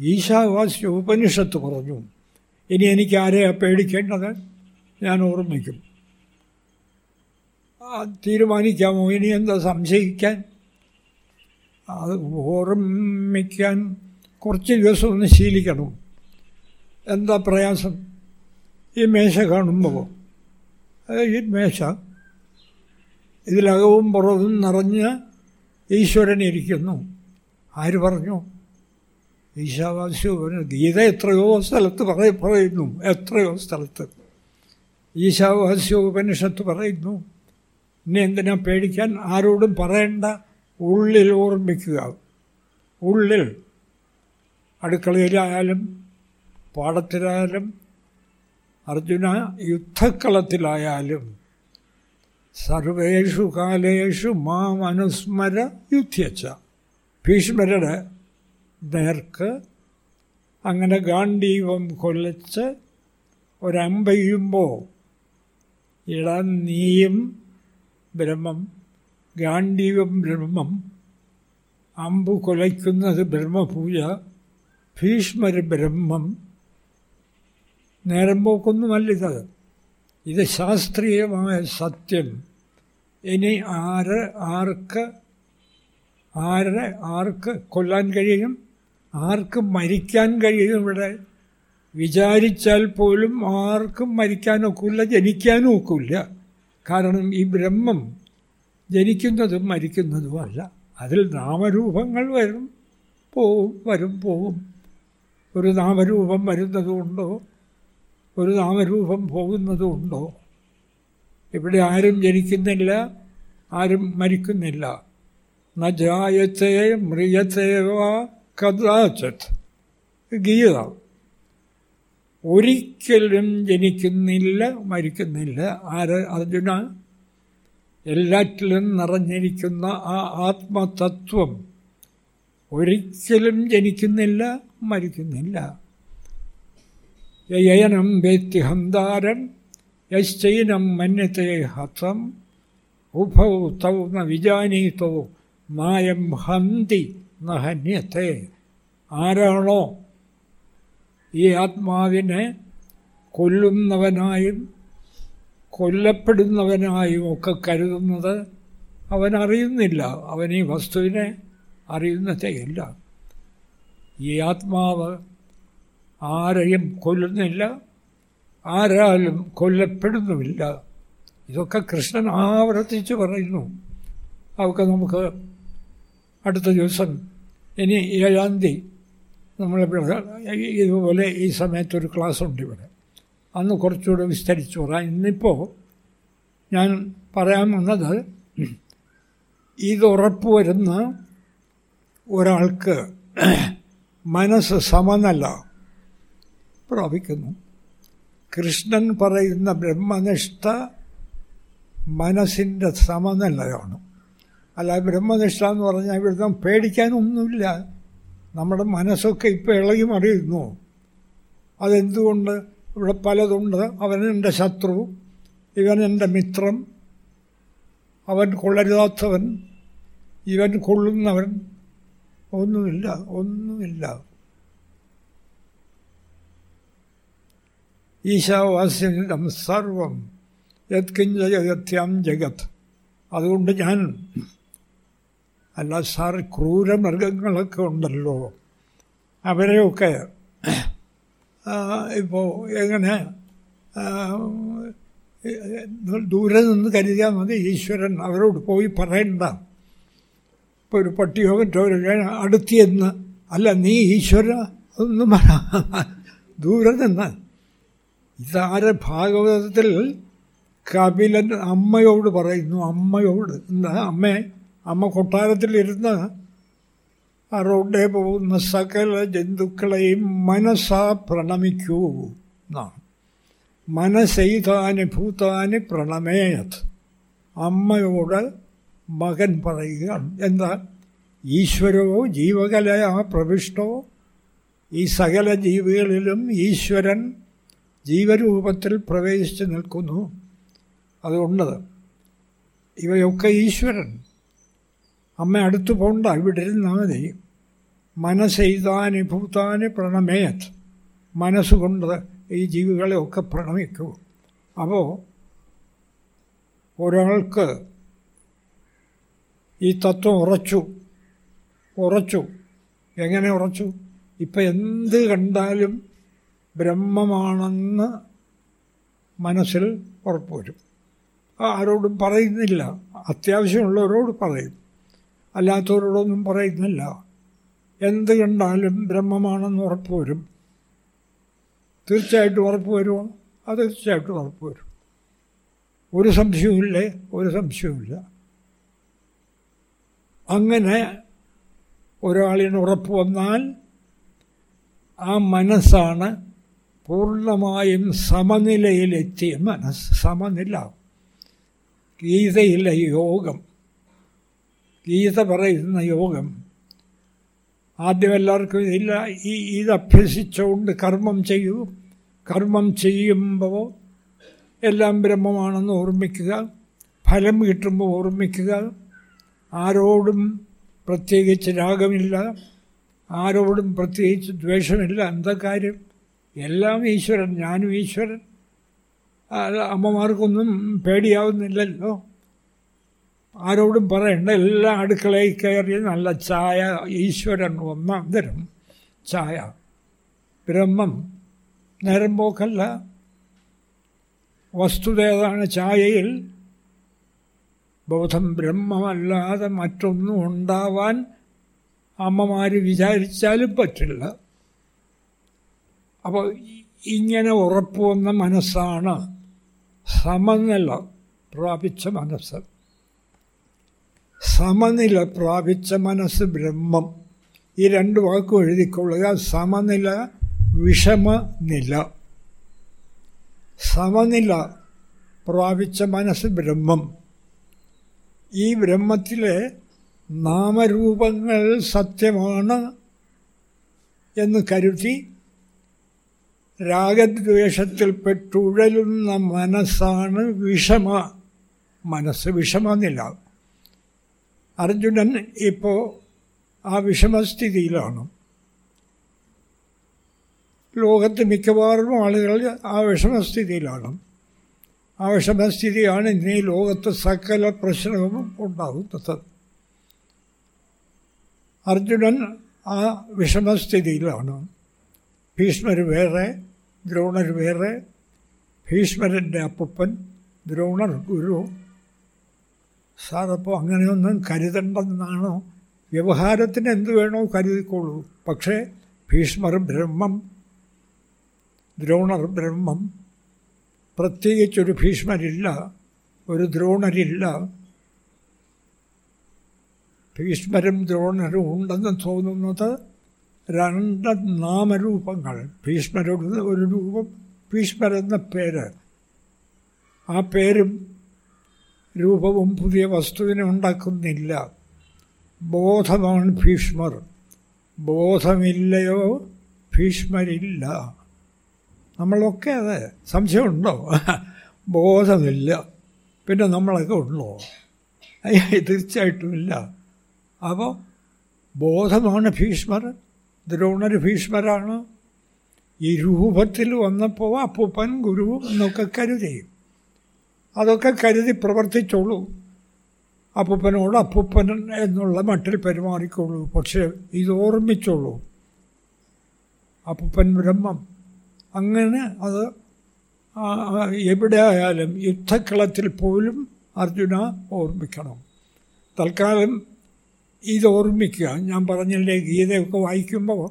ഈശാവാസ്യ ഉപനിഷത്ത് പറഞ്ഞു. ഇനി എനിക്ക് ആരെയാ പേടിക്കേണ്ടത്? ഞാൻ ഓർമ്മിക്കും. തീരുമാനിക്കാമോ? ഇനി എന്താ സംശയിക്കാൻ? അത് ഓർമ്മിക്കാൻ കുറച്ച് ദിവസം ഒന്ന് ശീലിക്കണം. എന്താ പ്രയാസം? ഈ മേശ കാണുമ്പോൾ ഈ മേശ ഇതിലകവും പുറവും നിറഞ്ഞ് ഈശ്വരൻ ഇരിക്കുന്നു. ആര് പറഞ്ഞു? ഈശാവാസ്യ ഗീത എത്രയോ സ്ഥലത്ത് പറയ പറയുന്നു എത്രയോ സ്ഥലത്ത്. ഈശാവാസ്യ ഉപനിഷത്ത് പറയുന്നു ഇനി എന്തിനാ പേടിക്കാൻ? ആരോടും പറയേണ്ട. ഉള്ളിൽ ഓർമ്മിക്കുക. ഉള്ളിൽ അടുക്കളയിലായാലും പാടത്തിലായാലും അർജുന യുദ്ധക്കളത്തിലായാലും സർവേഷു കാലേഷു മാം അനുസ്മര യുദ്ധച്ച ഭീഷ്മരുടെ നേർക്ക് അങ്ങനെ ഗാന്ധീവം കൊല്ലച്ച് ഒരമ്പെയ്യുമ്പോൾ ഇടാൻ നീയും ബ്രഹ്മം ഗാന്ധീവം ബ്രഹ്മം അമ്പു കൊലയ്ക്കുന്നത് ബ്രഹ്മപൂജ ഭീഷ്മർ ബ്രഹ്മം നേരം പോക്കൊന്നുമല്ലിത് ഇത്. ശാസ്ത്രീയമായ സത്യം. ഇനി ആര് ആർക്ക് ആരെ ആർക്ക് കൊല്ലാൻ കഴിയും? ആർക്ക് മരിക്കാൻ കഴിയും ഇവിടെ? വിചാരിച്ചാൽ പോലും ആർക്കും മരിക്കാനൊക്കില്ല ജനിക്കാനും ഒക്കില്ല കാരണം ഈ ബ്രഹ്മം ജനിക്കുന്നതും മരിക്കുന്നതുമല്ല അതിൽ നാമരൂപങ്ങൾ വരും പോവും വരും പോവും. ഒരു നാമരൂപം വരുന്നതുകൊണ്ടോ ഒരു നാമരൂപം പോകുന്നതുണ്ടോ? ഇവിടെ ആരും ജനിക്കുന്നില്ല ആരും മരിക്കുന്നില്ല. നജായത്തെ മൃയത്തേവ കഥാചത്. ഗീത. ഒരിക്കലും ജനിക്കുന്നില്ല മരിക്കുന്നില്ല. ആര്? അർജുന. എല്ലാറ്റിലും നിറഞ്ഞിരിക്കുന്ന ആ ആത്മതത്വം ഒരിക്കലും ജനിക്കുന്നില്ല മരിക്കുന്നില്ല. യയനം വേത്തി ഹന്താരൻ യശ്ചൈനം മന്യത്തെ ഹസം ഉഭൗ തൗ ന വിജാനീതോ മായം ഹന്തി നഹന്യത്തെ ആരാണോ ഈ ആത്മാവിനെ കൊല്ലുന്നവനായും കൊല്ലപ്പെടുന്നവനായും ഒക്കെ കരുതുന്നത് അവൻ അറിയുന്നില്ല അവൻ ഈ വസ്തുവിനെ അറിയുന്നതേയില്ല. ഈ ആത്മാവ് ആരെയും കൊല്ലുന്നില്ല ആരാലും കൊല്ലപ്പെടുന്നുമില്ല. ഇതൊക്കെ കൃഷ്ണൻ ആവർത്തിച്ച് പറയുന്നു. അതൊക്കെ നമുക്ക് അടുത്ത ദിവസം ഇനി ഏഴാം തീയതി നമ്മളിവിടെ ഇതുപോലെ ഈ സമയത്തൊരു ക്ലാസ് ഉണ്ട് ഇവിടെ. അന്ന് കുറച്ചുകൂടെ വിസ്തരിച്ചു പറയാം. ഇന്നിപ്പോൾ ഞാൻ പറയാൻ വന്നത് ഇതുറപ്പ് വരുന്ന ഒരാൾക്ക് മനസ്സ് സമനല്ല. പ്രാപിക്കുന്നു. കൃഷ്ണൻ പറയുന്ന ബ്രഹ്മനിഷ്ഠ മനസ്സിന്റെ സമനിലയാണ്. അല്ല ബ്രഹ്മനിഷ്ഠ എന്ന് പറഞ്ഞാൽ ഇവിടുന്ന് പേടിക്കാനൊന്നുമില്ല. നമ്മുടെ മനസ്സൊക്കെ ഇപ്പോൾ ഇളകി മറിയുന്നു അതെന്തുകൊണ്ട്? ഇവിടെ പലതുണ്ട്. അവൻ എന്റെ ശത്രു ഇവൻ എന്റെ മിത്രം അവൻ കൊള്ളരുതാത്തവൻ ഇവൻ കൊള്ളുന്നവൻ. ഒന്നുമില്ല ഒന്നുമില്ല. ഈശാവാസ്യം സർവം യത്കിഞ്ച ജഗത്യാം ജഗത്. അതുകൊണ്ട് ഞാൻ അല്ല സാർ ക്രൂരമൃഗങ്ങളൊക്കെ ഉണ്ടല്ലോ. അവരെയൊക്കെ ഇപ്പോൾ എങ്ങനെ ദൂരെ നിന്ന് കരുതിയാൽ മതി ഈശ്വരൻ അവരോട് പോയി പറയണ്ട. ഇപ്പോൾ ഒരു പട്ടിയോ മറ്റോ അടുത്തിയെന്ന് അല്ല നീ ഈശ്വര ഒന്നും ദൂരെ നിന്ന് ഇതാരെ ഭാഗവതത്തിൽ കപിലൻ അമ്മയോട് പറയുന്നു അമ്മയോട്. എന്താ അമ്മേ? അമ്മ കൊട്ടാരത്തിലിരുന്ന് റോഡേ പോകുന്ന സകല ജന്തുക്കളെയും മനസ്സാ പ്രണമിക്കൂ എന്നാണ്. മനസ്സെയ്താന് ഭൂതാന് പ്രണമേയത്. അമ്മയോട് മകൻ പറയുകയാണ്. എന്താ? ഈശ്വരോ ജീവകലയാ പ്രവിഷ്ടോ? ഈ സകല ജീവികളിലും ഈശ്വരൻ ജീവരൂപത്തിൽ പ്രവേശിച്ച് നിൽക്കുന്നു. അതുകൊണ്ട് ഇവയൊക്കെ ഈശ്വരൻ. അമ്മ അടുത്തു പോണ്ട ഇവിടെ ഇരുന്നാൽ മതി. മനസ്സെയ്താന് പ്രണമേത്. പ്രണമേയത് മനസ്സുകൊണ്ട് ഈ ജീവികളെയൊക്കെ പ്രണമിക്കൂ. അപ്പോൾ ഒരാൾക്ക് ഈ തത്വം ഉറച്ചു. ഉറച്ചു. എങ്ങനെ ഉറച്ചു? ഇപ്പം എന്ത് കണ്ടാലും ബ്രഹ്മമാണെന്ന് മനസ്സിൽ ഉറപ്പുവരും. ആരോടും പറയുന്നില്ല. അത്യാവശ്യമുള്ളവരോട് പറയും. അല്ലാത്തവരോടൊന്നും പറയുന്നില്ല. എന്ത് കണ്ടാലും ബ്രഹ്മമാണെന്ന് ഉറപ്പ് വരും തീർച്ചയായിട്ടും ഉറപ്പ് വരുമോ അത് തീർച്ചയായിട്ടും ഉറപ്പ് വരും ഒരു സംശയവുമില്ലേ? ഒരു സംശയവുമില്ല. അങ്ങനെ ഒരാളിന് ഉറപ്പ് വന്നാൽ ആ മനസ്സാണ് പൂർണമായും സമനിലയിലെത്തിയ മനസ്സ് സമനില ഗീതയിലെ യോഗം ഗീത പറയുന്ന യോഗം ആദ്യം എല്ലാവർക്കും ഇല്ല ഈ ഇത് അഭ്യസിച്ചുകൊണ്ട് കർമ്മം ചെയ്യൂ. കർമ്മം ചെയ്യുമ്പോൾ എല്ലാം ബ്രഹ്മമാണെന്ന് ഓർമ്മിക്കുക ഫലം കിട്ടുമ്പോൾ ഓർമ്മിക്കുക. ആരോടും പ്രത്യേകിച്ച് രാഗമില്ല ആരോടും പ്രത്യേകിച്ച് ദ്വേഷമില്ല എന്താ കാര്യം? എല്ലാം ഈശ്വരൻ ഞാനും ഈശ്വരൻ. അമ്മമാർക്കൊന്നും പേടിയാവുന്നില്ലല്ലോ. ആരോടും പറയണ്ട എല്ലാ അടുക്കളയിൽ കയറി നല്ല ചായ ഈശ്വരൻ ഒന്നാം തരം ചായ. ബ്രഹ്മം നേരം പോക്കല്ല. വസ്തുതേതാണ് ചായയിൽ. ബോധം ബ്രഹ്മമല്ലാതെ മറ്റൊന്നും ഉണ്ടാവാൻ അമ്മമാർ വിചാരിച്ചാലും പറ്റില്ല. അപ്പോൾ ഇങ്ങനെ ഉറപ്പ് വന്ന മനസ്സാണ് സമനില പ്രാപിച്ച മനസ്സ്. സമനില പ്രാപിച്ച മനസ്സ് ബ്രഹ്മം. ഈ രണ്ട് വാക്കും എഴുതിക്കൊള്ളുക. സമനില വിഷമനില. സമനില പ്രാപിച്ച മനസ്സ് ബ്രഹ്മം. ഈ ബ്രഹ്മത്തിലെ നാമരൂപങ്ങൾ സത്യമാണ് എന്ന് കരുതി രാഗദ്വേഷത്തിൽപ്പെട്ടുഴലുന്ന മനസ്സാണ് വിഷമ. മനസ്സ് വിഷമന്നില്ല അർജുനൻ ഇപ്പോൾ ആ വിഷമസ്ഥിതിയിലാണ്. ലോകത്ത് മിക്കവാറും ആളുകൾ ആ വിഷമസ്ഥിതിയിലാണ്. ആ വിഷമസ്ഥിതിയാണ് ഇനി ലോകത്ത് സകല പ്രശ്നവും ഉണ്ടാകുന്നത്. അർജുനൻ ആ വിഷമസ്ഥിതിയിലാണ്. ഭീഷ്മർ വേറെ ദ്രോണർ വേറെ ഭീഷ്മരന്റെ അപ്പൻ ദ്രോണർ ഗുരു. സാറപ്പോൾ അങ്ങനെയൊന്നും കരുതണ്ടെന്നാണോ? വ്യവഹാരത്തിന് എന്ത് വേണോ കരുതിക്കോളൂ. പക്ഷേ ഭീഷ്മർ ബ്രഹ്മം ദ്രോണർ ബ്രഹ്മം. പ്രത്യേകിച്ചൊരു ഭീഷ്മരില്ല ഒരു ദ്രോണരില്ല. ഭീഷ്മരും ദ്രോണരും ഉണ്ടെന്ന് തോന്നുന്നത് രണ്ട് നാമരൂപങ്ങൾ. ഭീഷ്മരുടെ ഒരു രൂപം ഭീഷ്മരെന്ന പേര്. ആ പേരും രൂപവും പുതിയ വസ്തുവിനെ ഉണ്ടാക്കുന്നില്ല. ബോധമാണ് ഭീഷ്മർ. ബോധമില്ലയോ? ഭീഷ്മരില്ല. നമ്മളൊക്കെ അതെ സംശയമുണ്ടോ? ബോധമില്ല. പിന്നെ നമ്മളൊക്കെ ഉണ്ടോ? തീർച്ചയായിട്ടുമില്ല അപ്പോൾ ബോധമാണ് ഭീഷ്മർ. ദ്രോണർ ഭീഷ്മരാണ്. ഈ രൂപത്തിൽ വന്നപ്പോൾ അപ്പൂപ്പൻ ഗുരു എന്നൊക്കെ കരുതി അതൊക്കെ കരുതി പ്രവർത്തിച്ചോളൂ. അപ്പൂപ്പനോട് അപ്പൂപ്പൻ എന്നുള്ള മട്ടിൽ പെരുമാറിക്കോളൂ. പക്ഷേ ഇത് ഓർമ്മിച്ചോളൂ അപ്പൂപ്പൻ ബ്രഹ്മം. അങ്ങനെ അത് എവിടെ ആയാലും യുദ്ധക്കളത്തിൽ പോലും അർജുന ഓർമ്മിക്കണം. തൽക്കാലം ഇത് ഓർമ്മിക്കുക ഞാൻ പറഞ്ഞില്ലേ ഗീതയൊക്കെ വായിക്കുമ്പോൾ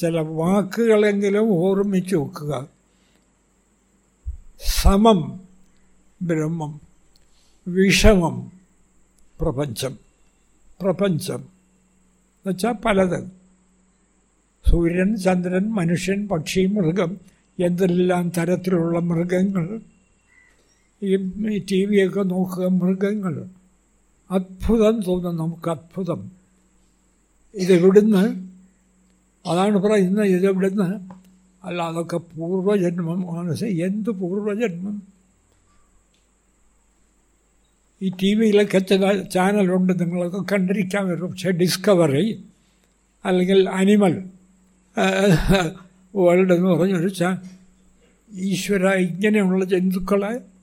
ചില വാക്കുകളെങ്കിലും ഓർമ്മിച്ച് വെക്കുക. സമം ബ്രഹ്മം വിഷമം പ്രപഞ്ചം പ്രപഞ്ചം എന്നുവെച്ചാൽ പലത്. സൂര്യൻ ചന്ദ്രൻ മനുഷ്യൻ പക്ഷി മൃഗം എന്തെല്ലാം തരത്തിലുള്ള മൃഗങ്ങൾ? ഈ ടി വിയൊക്കെ നോക്കുക മൃഗങ്ങൾ. അത്ഭുതം തോന്നും നമുക്ക് അത്ഭുതം. ഇതെവിടുന്ന് അതാണ് പറയുന്നത് ഇതെവിടുന്ന് അല്ല അതൊക്കെ പൂർവജന്മം മനസ്സ്. എന്ത് പൂർവജന്മം ഈ ടി വിയിലൊക്കെ ചില ചാനലുണ്ട്. നിങ്ങളൊക്കെ കണ്ടിരിക്കാൻ വരും പക്ഷേ ഡിസ്കവറി അല്ലെങ്കിൽ അനിമൽ. വേൾഡ് എന്ന് പറഞ്ഞൊരു ചാ ഈശ്വര ഇങ്ങനെയുള്ള ജന്തുക്കളെ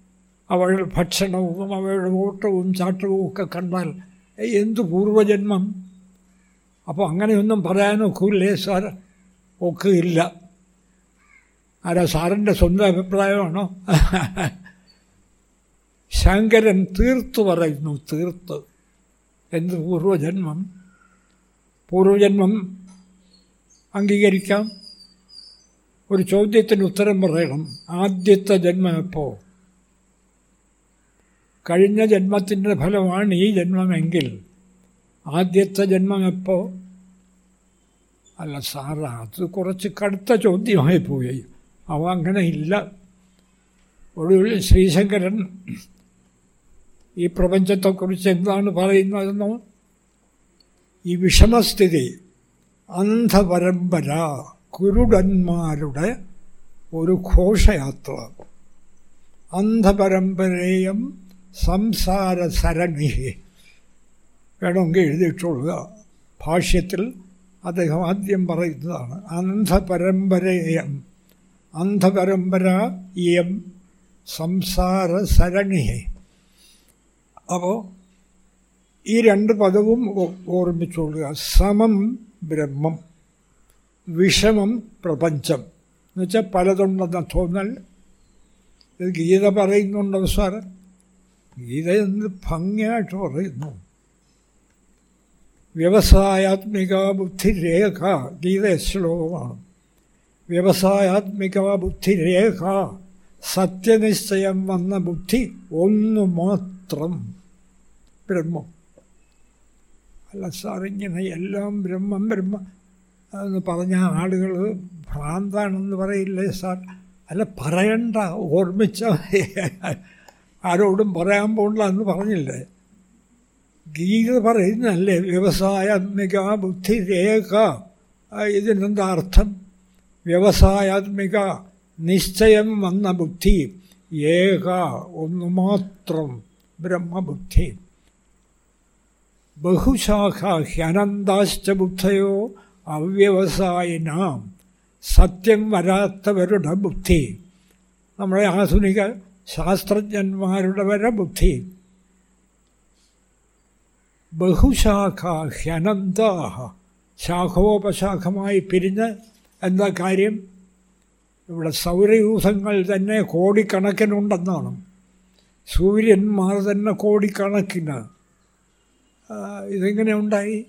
അവയുടെ ഭക്ഷണവും അവളുടെ ഓട്ടവും ചാട്ടവും ഒക്കെ കണ്ടാൽ എന്ത് പൂർവജന്മം അപ്പോൾ അങ്ങനെയൊന്നും പറയാനൊക്കില്ലേ സാർ? ഒക്കില്ല ആരാ സാറിന്റെ സ്വന്തം അഭിപ്രായമാണോ? ശങ്കരൻ തീർത്ത് പറയുന്നു തീർത്ത്. എന്ത് പൂർവജന്മം പൂർവജന്മം അംഗീകരിക്കാം. ഒരു ചോദ്യത്തിന് ഉത്തരം പറയണം. ആദ്യത്തെ ജന്മം എപ്പോൾ കഴിഞ്ഞ ജന്മത്തിന്റെ ഫലമാണ് ഈ ജന്മമെങ്കിൽ. ആദ്യത്തെ ജന്മം എപ്പോൾ അല്ല സാറ അത് കുറച്ച് കടുത്ത ചോദ്യമായി പോയി. അവ അങ്ങനെ ഇല്ല. ഒടുവിൽ ശ്രീശങ്കരൻ ഈ പ്രപഞ്ചത്തെക്കുറിച്ച് എന്താണ് പറയുന്നതെന്നോ? ഈ വിഷമസ്ഥിതി അന്ധപരമ്പര കുരുടന്മാരുടെ ഒരു ഘോഷയാത്ര. അന്ധപരമ്പരയും സംസാര സരണി വേണമെങ്കിൽ എഴുതിയിട്ടുള്ള ഭാഷ്യത്തിൽ അദ്ദേഹം ആദ്യം പറയുന്നതാണ് അന്ധപരമ്പരയം. അന്ധപരമ്പര ഇയം സംസാര സരണി അപ്പോൾ ഈ രണ്ട് പദവും ഓർമ്മിച്ചുകൊള്ളുക സമം ബ്രഹ്മം വിഷമം പ്രപഞ്ചം. എന്നുവെച്ചാൽ പലതുണ്ടെന്ന തോന്നൽ. ഇത് ഗീത പറയുന്നുണ്ടോ സാർ ഗീത എന്ന് ഭംഗിയായിട്ട് പറയുന്നു? വ്യവസായാത്മിക ബുദ്ധിരേഖ ഗീത ശ്ലോകമാണ്. വ്യവസായാത്മിക ബുദ്ധിരേഖ സത്യനിശ്ചയം വന്ന ബുദ്ധി ഒന്നു മാത്രം ബ്രഹ്മം. അല്ല സാർ ഇങ്ങനെ എല്ലാം ബ്രഹ്മം ബ്രഹ്മ എന്ന് പറഞ്ഞ ആളുകൾ ഭ്രാന്താണെന്ന് പറയില്ലേ സാർ? അല്ല പറയണ്ട ഓർമ്മിച്ച ആരോടും പറയാൻ പോണില്ല എന്ന് പറഞ്ഞില്ലേ? ഗീത പറയുന്നല്ലേ വ്യവസായാത്മിക ബുദ്ധിരേഖ ഇതിനെന്താ അർത്ഥം? വ്യവസായാത്മിക നിശ്ചയം വന്ന ബുദ്ധി ഏക ഒന്ന് മാത്രം ബ്രഹ്മബുദ്ധി. ബഹുശാഖ ഹ്യനന്താശ്ച ബുദ്ധയോ അവ്യവസായിനാം. സത്യം വരാത്തവരുടെ ബുദ്ധി. നമ്മുടെ ആധുനിക ശാസ്ത്രജ്ഞന്മാരുടെ വരെ ബുദ്ധി. ബഹുശാഖ ഹ്യനന്താഹ. ശാഖോപശാഖമായി പിരിഞ്ഞ് എന്താ കാര്യം ഇവിടെ സൗരയൂഥങ്ങൾ തന്നെ കോടിക്കണക്കിനുണ്ടെന്നാണ്. സൂര്യന്മാർ തന്നെ കോടിക്കണക്കിന്. ഇതെങ്ങനെ ഉണ്ടായി?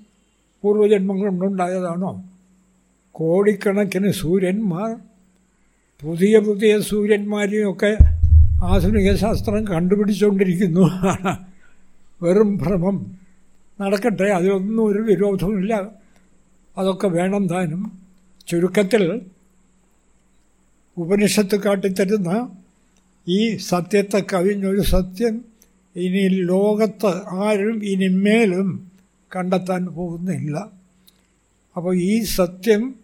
പൂർവജന്മങ്ങൾ കൊണ്ടുണ്ടായതാണോ കോടിക്കണക്കിന് സൂര്യന്മാർ പുതിയ പുതിയ സൂര്യന്മാരെയൊക്കെ ആധുനിക ശാസ്ത്രം കണ്ടുപിടിച്ചുകൊണ്ടിരിക്കുന്നു വെറും ഭ്രമം. നടക്കട്ടെ അതിലൊന്നും ഒരു വിരോധമില്ല അതൊക്കെ വേണം താനും. ചുരുക്കത്തിൽ ഉപനിഷത്ത് കാട്ടിത്തരുന്ന ഈ സത്യത്തെ കവിഞ്ഞൊരു സത്യം ഇനി ലോകത്ത് ആരും ഇനിമേലും കണ്ടെത്താൻ പോകുന്നില്ല. അപ്പോൾ ഈ സത്യം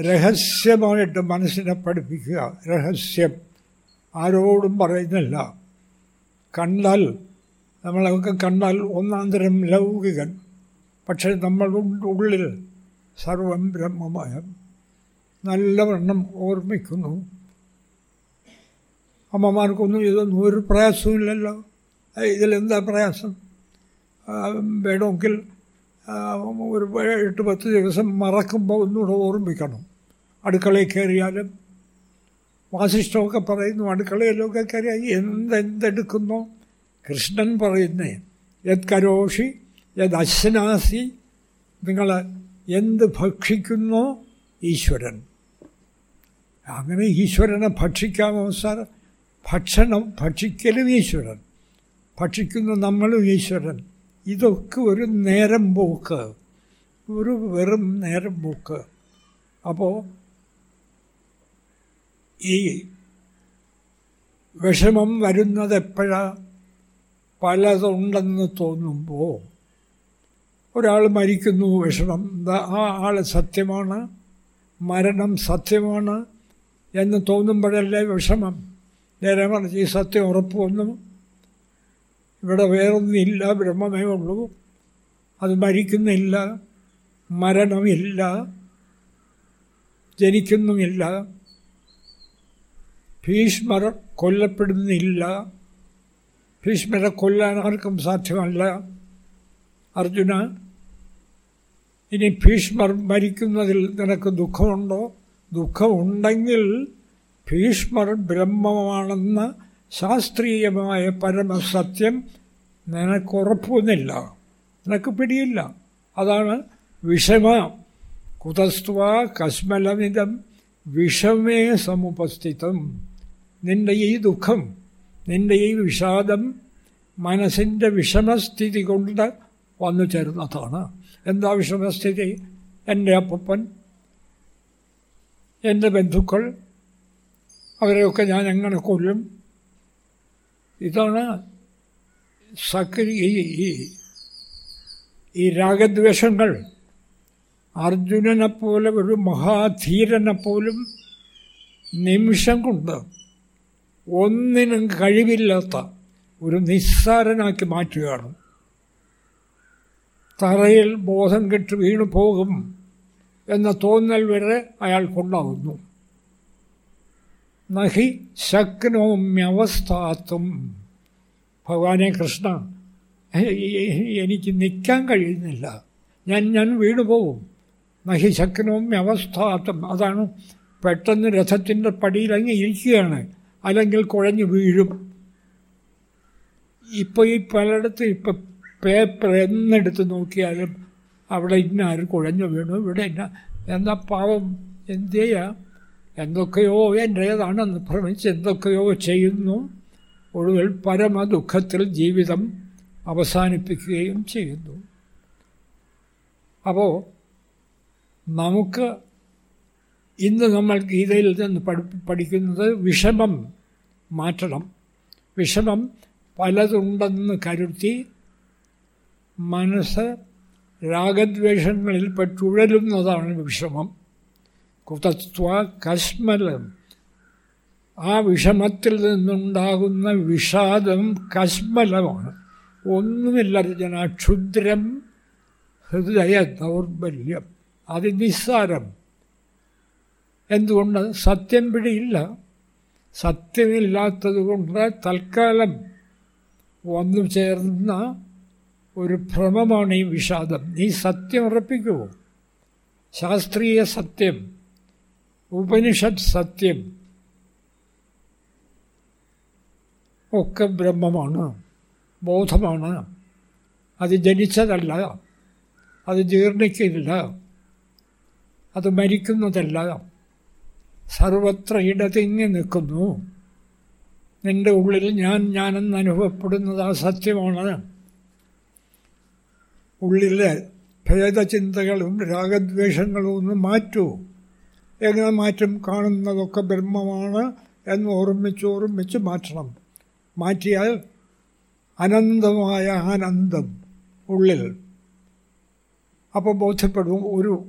രഹസ്യമായിട്ട് മനസ്സിനെ പഠിപ്പിക്കുക. രഹസ്യം. ആരോടും പറയുന്നില്ല. കണ്ടാൽ നമ്മളൊക്കെ കണ്ടാൽ ഒന്നാന്തരം ലൗകികൻ. പക്ഷേ നമ്മളുടെ ഉള്ളിൽ സർവം ബ്രഹ്മമയം നല്ലവണ്ണം ഓർമ്മിക്കുന്നു. അമ്മമാർക്കൊന്നും ഇതൊന്നും ഒരു പ്രയാസമില്ലല്ലോ ഇതിലെന്താ പ്രയാസം? വേണമെങ്കിൽ ഒരു എട്ട് പത്ത് ദിവസം മറക്കുമ്പോൾ ഒന്നുകൂടെ ഓർമ്മിക്കണം. അടുക്കളയിൽ കയറിയാലും വാസിഷ്ടമൊക്കെ പറയുന്നു അടുക്കളയിലൊക്കെ കയറിയാൽ എന്തെന്തെടുക്കുന്നു? കൃഷ്ണൻ പറയുന്നേ യത് കരോഷി യത് അശ്നാസി നിങ്ങൾ എന്ത് ഭക്ഷിക്കുന്നോ? ഈശ്വരൻ. അങ്ങനെ ഈശ്വരനെ ഭക്ഷിക്കാമോ സാർ? ഭക്ഷണം ഭക്ഷിക്കലും ഈശ്വരൻ ഭക്ഷിക്കുന്ന നമ്മളും ഈശ്വരൻ. ഇതൊക്കെ ഒരു നേരം പോക്ക് ഒരു വെറും നേരം പോക്ക്. അപ്പോൾ ഈ വിഷമം വരുന്നത് എപ്പോഴാ? പലതുണ്ടെന്ന് തോന്നുമ്പോൾ ഒരാൾ മരിക്കുന്നു വിഷമം. ആ ആൾ സത്യമാണ് മരണം സത്യമാണ് എന്ന് തോന്നുമ്പോഴല്ലേ വിഷമം? നേരെ മറിച്ച് ഈ സത്യം ഉറപ്പൊന്നും ഇവിടെ വേറൊന്നുമില്ല ബ്രഹ്മമേ ഉള്ളൂ. അത് മരിക്കുന്നില്ല മരണമില്ല ജനിക്കുന്നുമില്ല. ഭീഷ്മർ കൊല്ലപ്പെടുന്നില്ല. ഭീഷ്മരെ കൊല്ലാൻ ആർക്കും സാധ്യമല്ല. അർജുന ഇനി ഭീഷ്മർ മരിക്കുന്നതിൽ നിനക്ക് ദുഃഖമുണ്ടോ? ദുഃഖമുണ്ടെങ്കിൽ ഭീഷ്മർ ബ്രഹ്മമാണെന്ന ശാസ്ത്രീയമായ പരമസത്യം നിനക്കുറപ്പൊന്നുമില്ല നിനക്ക് പിടിയില്ല. അതാണ് വിഷമ. കുതസ്ത്വ കശ്മലമിതം വിഷമേ സമുപസ്ഥിതം. നിന്റെ ഈ ദുഃഖം നിന്റെ ഈ വിഷാദം മനസ്സിന്റെ വിഷമസ്ഥിതി കൊണ്ട് വന്നു ചേർന്നതാണ് എന്താ വിഷമസ്ഥിതി? എന്റെ അപ്പപ്പൻ എന്റെ ബന്ധുക്കൾ അവരെയൊക്കെ ഞാൻ എങ്ങനെ കൊല്ലും? ഇതാണ് സക്രി ഈ ഈ രാഗദ്വേഷങ്ങൾ. അർജുനനെപ്പോലെ ഒരു മഹാധീരനെപ്പോലും നിമിഷം കൊണ്ട് ഒന്നിനും കഴിവില്ലാത്ത ഒരു നിസ്സാരനാക്കി മാറ്റുകയാണ്. തറയിൽ ബോധം കെട്ട് വീണു പോകും എന്ന തോന്നൽ വരെ അയാൾക്കുണ്ടാകുന്നു നഹി ശക്നോമ്യവസ്ഥാത്തും ഭഗവാനെ കൃഷ്ണ എനിക്ക് നിൽക്കാൻ കഴിയുന്നില്ല. ഞാൻ ഞാൻ വീണു പോകും നഹി ശക്നോമ്യവസ്ഥാത്തും അതാണ് പെട്ടെന്ന് രഥത്തിന്റെ പടിയിലങ്ങി ഇരിക്കുകയാണ്. അല്ലെങ്കിൽ കുഴഞ്ഞു വീഴും. ഇപ്പോൾ ഈ പലയിടത്തും ഇപ്പം പേപ്പർ എന്നെടുത്ത് നോക്കിയാലും അവിടെ ഇന്നാരും കുഴഞ്ഞു വീണു. ഇവിടെ ഇന്ന എന്താ പാവം എന്ത് ചെയ്യാം എന്തൊക്കെയോ എന്റേതാണെന്ന് ഭ്രമിച്ച് എന്തൊക്കെയോ ചെയ്യുന്നു. ഒടുവിൽ പരമ ദുഃഖത്തിൽ ജീവിതം അവസാനിപ്പിക്കുകയും ചെയ്യുന്നു. അപ്പോൾ നമുക്ക് ഇന്ന് നമ്മൾ ഗീതയിൽ നിന്ന് പഠി പഠിക്കുന്നത് വിഷമം മാറ്റണം. വിഷമം പലതുണ്ടെന്ന് കരുത്തി മനസ്സ് രാഗദ്വേഷങ്ങളിൽ പെട്ടുഴലുന്നതാണ് വിഷമം. കുതത്വ കശ്മലം ആ വിഷമത്തിൽ നിന്നുണ്ടാകുന്ന വിഷാദം കശ്മലമാണ് ഒന്നുമില്ല ജനാക്ഷുദ്രം ക്ഷുദ്രം ഹൃദയ ദൗർബല്യം അത് നിസ്സാരം എന്തുകൊണ്ട്? സത്യം പിടിയില്ല. സത്യമില്ലാത്തത് കൊണ്ട് തൽക്കാലം വന്നു ചേർന്ന ഒരു ഭ്രമമാണ് ഈ വിഷാദം. നീ സത്യം ഉറപ്പിക്കുമോ ശാസ്ത്രീയ സത്യം ഉപനിഷത് സത്യം ഒക്കെ ബ്രഹ്മമാണ് ബോധമാണ്. അത് ജനിച്ചതല്ല അത് ജീർണിക്കില്ല അത് മരിക്കുന്നതല്ല. സർവത്ര ഇടതിങ്ങി നിൽക്കുന്നു. നിന്റെ ഉള്ളിൽ ഞാൻ ഞാനെന്ന് അനുഭവപ്പെടുന്നത് ആ സത്യമാണ്. ഉള്ളിലെ ഭേദചിന്തകളും രാഗദ്വേഷങ്ങളും ഒന്ന് മാറ്റൂ. എങ്ങനെ മാറ്റം കാണുന്നതൊക്കെ ബ്രഹ്മമാണ് എന്ന് ഓർമ്മിച്ച് ഓർമ്മിച്ച് മാറ്റണം. മാറ്റിയാൽ അനന്തമായ ആനന്ദം ഉള്ളിൽ. അപ്പോൾ ബോധ്യപ്പെടും ഒരു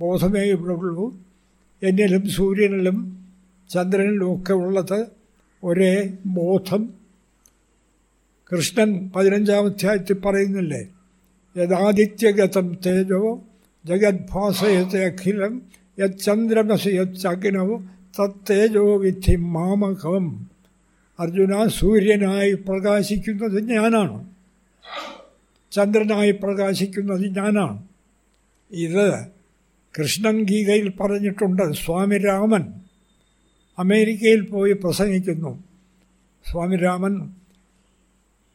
ബോധമേ ഇവിടെ ഉള്ളൂ. എന്നിലും സൂര്യനിലും ചന്ദ്രനിലും ഒക്കെ ഉള്ളത് ഒരേ ബോധം. കൃഷ്ണൻ പതിനഞ്ചാം അധ്യായത്തിൽ പറയുന്നില്ലേ യഥാദിത്യഗതം തേജോ ജഗദ്ഭാസയത്തെ അഖിലം യന്ദ്രമസി യഗ്നവോ തത്തേജോ വിധി മാമകം അർജുന സൂര്യനായി പ്രകാശിക്കുന്നത് ഞാനാണ്. ചന്ദ്രനായി പ്രകാശിക്കുന്നത് ഞാനാണ്. ഇത് കൃഷ്ണൻ ഗീതയിൽ പറഞ്ഞിട്ടുണ്ട് സ്വാമി രാമൻ അമേരിക്കയിൽ പോയി പ്രസംഗിക്കുന്നു. സ്വാമി രാമൻ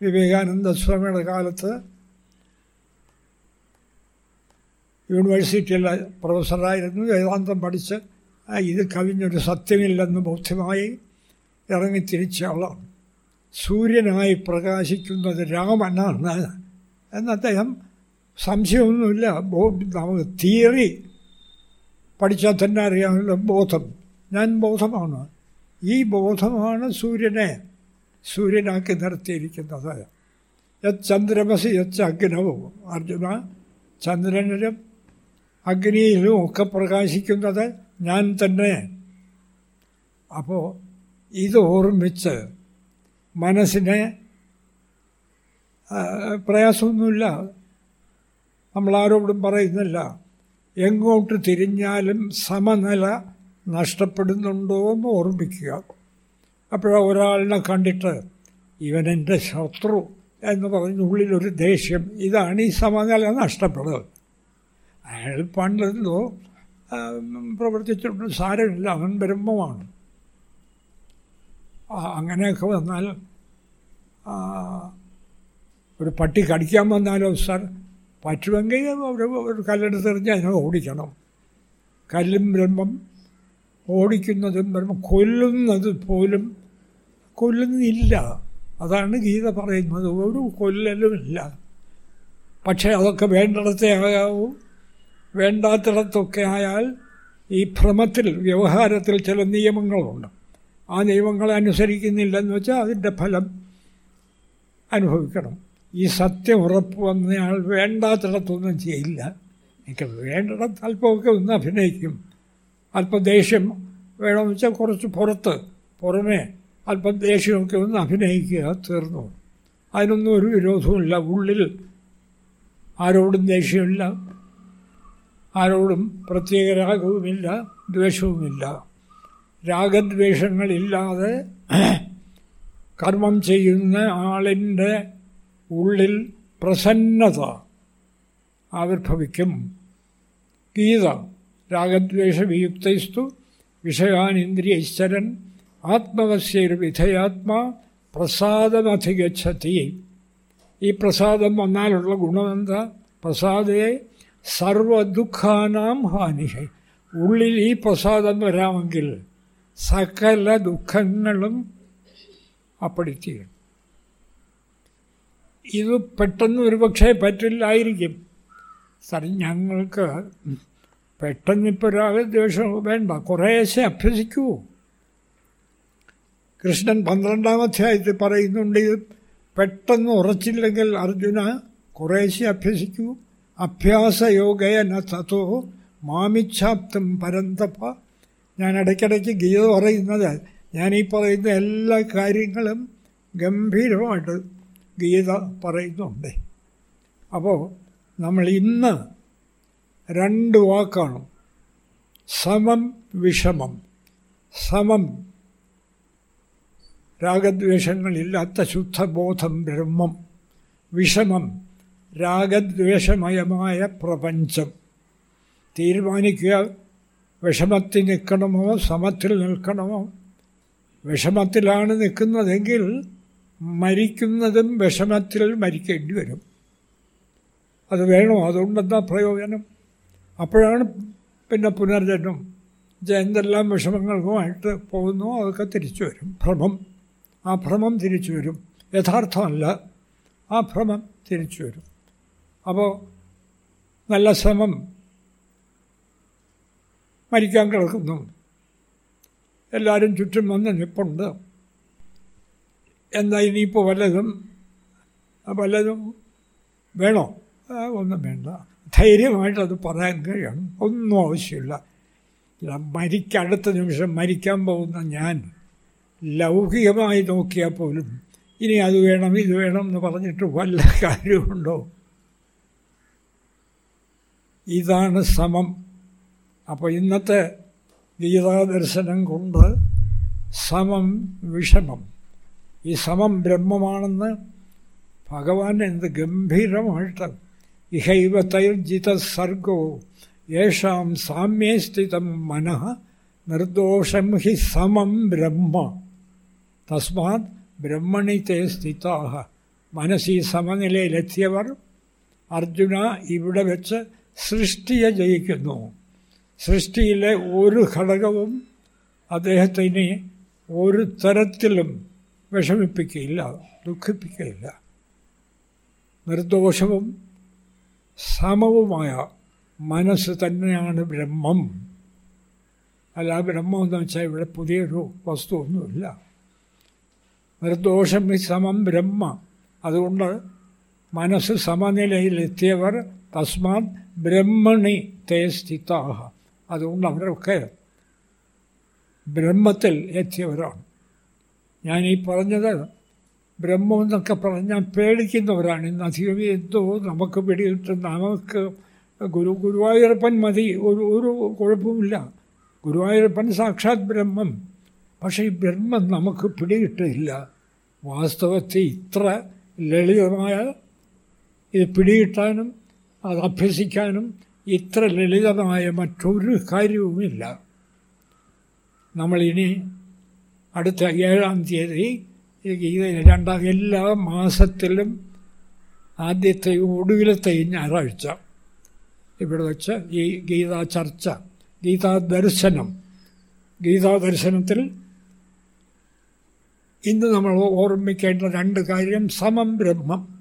വിവേകാനന്ദ സ്വാമിയുടെ കാലത്ത് യൂണിവേഴ്സിറ്റിയിലെ പ്രൊഫസറായിരുന്നു. വേദാന്തം പഠിച്ച് ഇത് കവിഞ്ഞൊരു സത്യമില്ലെന്ന് ബോധ്യമായി ഇറങ്ങി തിരിച്ച സൂര്യനായി പ്രകാശിക്കുന്നത് രാമനാണ്. എന്ന് അദ്ദേഹം സംശയമൊന്നുമില്ല നമുക്ക് തിയറി പഠിച്ചാൽ തന്നെ അറിയാമല്ലോ ബോധം. ഞാൻ ബോധമാണ്. ഈ ബോധമാണ് സൂര്യനെ സൂര്യനാക്കി നിർത്തിയിരിക്കുന്നത്. യച്ചന്ദ്രമസി ചന്ദ്രമസി യച്ച് അഗ്നവും. അർജുന ചന്ദ്രനിലും അഗ്നിയിലും ഒക്കെ പ്രകാശിക്കുന്നത് ഞാൻ തന്നെ. അപ്പോൾ ഇത് ഓർമ്മിച്ച് മനസ്സിനെ പ്രയാസമൊന്നുമില്ല. നമ്മളാരോടും പറയുന്നില്ല. എങ്ങോട്ട് തിരിഞ്ഞാലും സമനില നഷ്ടപ്പെടുന്നുണ്ടോ എന്ന് ഓർമ്മിക്കുക. അപ്പോഴാ ഒരാളിനെ കണ്ടിട്ട് ഇവൻ എന്റെ ശത്രു എന്ന് പറഞ്ഞ് ഉള്ളിലൊരു ദേഷ്യം. ഇതാണ് ഈ സമനില നഷ്ടപ്പെടുന്നത് അയാൾ പണ്ടെന്തോ പ്രവർത്തിച്ചിട്ടുണ്ട് സാരമില്ല. അവൻ ബ്രഹ്മമാണ്. അങ്ങനെയൊക്കെ വന്നാൽ ഒരു പട്ടി കടിക്കാൻ വന്നാലോ സാർ? പറ്റുമെങ്കിൽ ഒരു കല്ലെടുത്തെറിഞ്ഞ് അതിനെ ഓടിക്കണം. കല്ലും ബ്രഹ്മം ഓടിക്കുന്നതും ബ്രഹ്മം കൊല്ലുന്നത് പോലും കൊല്ലുന്നില്ല. അതാണ് ഗീത പറയുന്നത്. ഒരു കൊല്ലലുമില്ല. പക്ഷേ അതൊക്കെ വേണ്ടിടത്തെ ആകാവൂ വേണ്ടാത്തിടത്തൊക്കെ ആയാൽ ഈ ഭ്രമത്തിൽ വ്യവഹാരത്തിൽ ചില നിയമങ്ങളുണ്ട്. ആ നിയമങ്ങളെ അനുസരിക്കുന്നില്ലെന്ന് വെച്ചാൽ അതിന്റെ ഫലം അനുഭവിക്കണം. ഈ സത്യം ഉറപ്പ് വന്നയാൾ വേണ്ടാത്തിടത്തൊന്നും ചെയ്യില്ല. എനിക്ക് വേണ്ടിടത്ത് അല്പമൊക്കെ ഒന്ന് അഭിനയിക്കും. അല്പം ദേഷ്യം വേണമെന്ന് വെച്ചാൽ കുറച്ച് പുറത്ത് പുറമേ അല്പം ദേഷ്യമൊക്കെ ഒന്ന് അഭിനയിക്കുക തീർന്നു. അതിനൊന്നും ഒരു വിരോധവുമില്ല ഉള്ളിൽ ആരോടും ദേഷ്യമില്ല. ആരോടും പ്രത്യേക രാഗവുമില്ല ദ്വേഷവുമില്ല. രാഗദ്വേഷങ്ങളില്ലാതെ കർമ്മം ചെയ്യുന്ന ആളിന്റെ ഉള്ളിൽ പ്രസന്നത ആവിർഭവിക്കും. ഗീത രാഗദ്വേഷവിയുക്തസ്തു വിഷയാനിന്ദ്രിയശ്ചരൻ ആത്മവസ്യരു വിധയാത്മാ പ്രസാദമധിഗച്ഛതി. ഈ പ്രസാദം വന്നാലുള്ള ഗുണമെന്താ? പ്രസാദയെ സർവദുഃഖാനാം ഹാനി ഉള്ളിൽ ഈ പ്രസാദം വരാമെങ്കിൽ സകല ദുഃഖങ്ങളും അപ്പടിത്തീരും. ഇത് പെട്ടെന്ന് ഒരു ഒരുപക്ഷെ പറ്റില്ലായിരിക്കും. സാറി ഞങ്ങൾക്ക് പെട്ടെന്നിപ്പോൾ രാഗദ്വേഷം വേണ്ട. കുറേശ്ശെ അഭ്യസിക്കൂ. കൃഷ്ണൻ പന്ത്രണ്ടാം അധ്യായത്തിൽ പറയുന്നുണ്ട് ഇത് പെട്ടെന്ന് ഉറച്ചില്ലെങ്കിൽ അർജുന കുറേശ്ശെ അഭ്യസിക്കൂ. അഭ്യാസയോഗേന തത്തോ മാമിച്ഛാപ്തം പരന്തപ്പ ഞാൻ ഇടയ്ക്കിടയ്ക്ക് ഗീത പറയുന്നത് ഞാൻ ഈ പറയുന്ന എല്ലാ കാര്യങ്ങളും ഗംഭീരമായിട്ട് ഗീത പറയുന്നുണ്ട്. അപ്പോൾ നമ്മൾ ഇന്ന് രണ്ട് വാക്കാണ്. സമം വിഷമം. സമം രാഗദ്വേഷങ്ങളില്ലാത്ത ശുദ്ധബോധം ബ്രഹ്മം. വിഷമം രാഗദ്വേഷമയമായ പ്രപഞ്ചം. തീരുമാനിക്കുക വിഷമത്തിൽ നിൽക്കണമോ? സമത്തിൽ നിൽക്കണമോ? വിഷമത്തിലാണ് നിൽക്കുന്നതെങ്കിൽ മരിക്കുന്നതും വിഷമത്തിൽ മരിക്കേണ്ടി വരും. അത് വേണോ? അതുകൊണ്ടെന്താ പ്രയോജനം? അപ്പോഴാണ് പിന്നെ പുനർജന്മം. എന്തെല്ലാം വിഷമങ്ങൾക്കുമായിട്ട് പോകുന്നു അതൊക്കെ തിരിച്ചു വരും. ഭ്രമം. ആ ഭ്രമം തിരിച്ചു വരും. യഥാർത്ഥമല്ല. ആ ഭ്രമം തിരിച്ചു വരും. അപ്പോൾ നല്ല ശ്രമം മരിക്കാൻ കിടക്കുന്നു. എല്ലാവരും ചുറ്റും വന്ന് നിൽപ്പുണ്ട് എന്താ ഇനിയിപ്പോൾ വല്ലതും വല്ലതും വേണോ? ഒന്നും വേണ്ട. ധൈര്യമായിട്ടത് പറയാൻ കഴിയണം. ഒന്നും ആവശ്യമില്ല. മരിക്ക അടുത്ത നിമിഷം മരിക്കാൻ പോകുന്ന ഞാൻ ലൗകികമായി നോക്കിയാൽ പോലും ഇനി അത് വേണം ഇത് വേണം എന്ന് പറഞ്ഞിട്ട് വല്ല കാര്യമുണ്ടോ? ഇതാണ് സമം. അപ്പോൾ ഇന്നത്തെ ഗീതാദർശനം കൊണ്ട് സമം വിഷമം. ഈ സമം ബ്രഹ്മമാണെന്ന് ഭഗവാൻ എന്ത് ഗംഭീരമായിട്ട് ഇഹൈവ തൈർജിത സർഗോ യേഷാം സാമ്യേ സ്ഥിതം മനഃ നിർദോഷം ഹി സമം ബ്രഹ്മ. തസ്മാത് ബ്രഹ്മണി തേ സ്ഥിത മനസ്സി സമനിലയിലെത്തിയവർ അർജുന ഇവിടെ വെച്ച് സൃഷ്ടിയെ ജയിക്കുന്നു. സൃഷ്ടിയിലെ ഒരു ഘടകവും അദ്ദേഹത്തിന് ഒരു തരത്തിലും വിഷമിപ്പിക്കുകയില്ല ദുഃഖിപ്പിക്കുകയില്ല നിർദോഷവും സമവുമായ മനസ്സ് തന്നെയാണ് ബ്രഹ്മം. അല്ല ബ്രഹ്മം എന്ന് വെച്ചാൽ ഇവിടെ പുതിയൊരു വസ്തുവൊന്നുമില്ല. നിർദോഷം ഈ സമം ബ്രഹ്മ. അതുകൊണ്ട് മനസ്സ് സമനിലയിലെത്തിയവർ തസ്മാത് ബ്രഹ്മണി തേ സ്ഥിതാഹ. അതുകൊണ്ട് അവരൊക്കെ ബ്രഹ്മത്തിൽ എത്തിയവരാണ്. ഞാൻ ഈ പറഞ്ഞത് ബ്രഹ്മം എന്നൊക്കെ പറഞ്ഞാൽ പേടിക്കുന്നവരാണ്. ഇന്ന് അധികം എന്തോ നമുക്ക് പിടികിട്ട് നമുക്ക് ഗുരു ഗുരുവായൂരപ്പൻ മതി. ഒരു ഒരു കുഴപ്പമില്ല ഗുരുവായൂരപ്പൻ സാക്ഷാത് ബ്രഹ്മം. പക്ഷേ ഈ ബ്രഹ്മം നമുക്ക് പിടികിട്ടില്ല. വാസ്തവത്തിൽ ഇത്ര ലളിതമായ ഇത് പിടികിട്ടാനും അത് അഭ്യസിക്കാനും ഇത്ര ലളിതമായ മറ്റൊരു കാര്യവുമില്ല. നമ്മളിനി അടുത്ത ഏഴാം തീയതി ഈ ഗീത രണ്ടാം എല്ലാ മാസത്തിലും ആദ്യത്തെയും ഒടുവിലത്തെയും ഞായറാഴ്ച. ഇവിടെ വെച്ച് ഈ ഗീതാ ചർച്ച ഗീതാ ദർശനം. ഗീതാ ദർശനത്തിൽ ഇന്ന് നമ്മൾ ഓർമ്മിക്കേണ്ട രണ്ട് കാര്യം. സമം ബ്രഹ്മം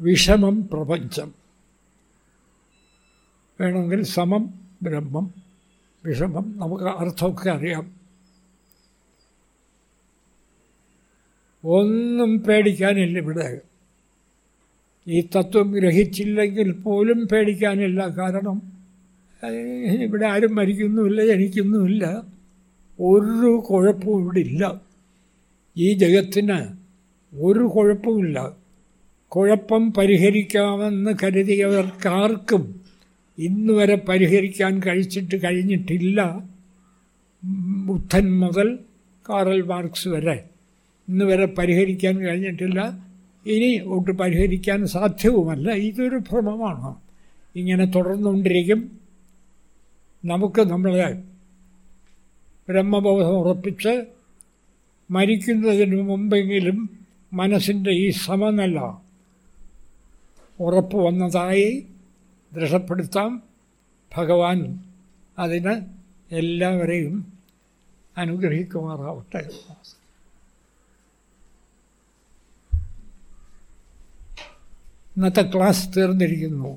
വിഷമം പ്രപഞ്ചം. വേണമെങ്കിൽ സമം ബ്രഹ്മം വിഷമം നമുക്ക് അർത്ഥമൊക്കെ അറിയാം. ഒന്നും പേടിക്കാനില്ല ഇവിടെ. ഈ തത്വം ഗ്രഹിച്ചില്ലെങ്കിൽ പോലും പേടിക്കാനില്ല. കാരണം ഇവിടെ ആരും മരിക്കുന്നുമില്ല ജനിക്കുന്നുമില്ല. ഒരു കുഴപ്പവും ഇവിടെ ഇല്ല. ഈ ജഗത്തിന് ഒരു കുഴപ്പമില്ല കുഴപ്പം പരിഹരിക്കാമെന്ന് കരുതിയവർക്കാർക്കും ഇന്ന് വരെ പരിഹരിക്കാൻ കഴിച്ചിട്ട് കഴിഞ്ഞിട്ടില്ല. ബുദ്ധൻ മുതൽ കാറൽ മാർക്സ് വരെ. ഇന്ന് വരെ പരിഹരിക്കാൻ കഴിഞ്ഞിട്ടില്ല. ഇനി ഒട്ട് പരിഹരിക്കാൻ സാധ്യവുമല്ല. ഇതൊരു ഭ്രമമാണ്. ഇങ്ങനെ തുടർന്നുകൊണ്ടിരിക്കും. നമുക്ക് നമ്മളെ ബ്രഹ്മബോധം ഉറപ്പിച്ച് മരിക്കുന്നതിന് മുമ്പെങ്കിലും മനസ്സിന്റെ ഈ സമനില ഉറപ്പ് വന്നതായി ദൃഢപ്പെടുത്താം. ഭഗവാൻ അതിന് എല്ലാവരെയും അനുഗ്രഹിക്കുമാറാവട്ടെ. ഇന്നത്തെ ക്ലാസ് തീർന്നിരിക്കുന്നു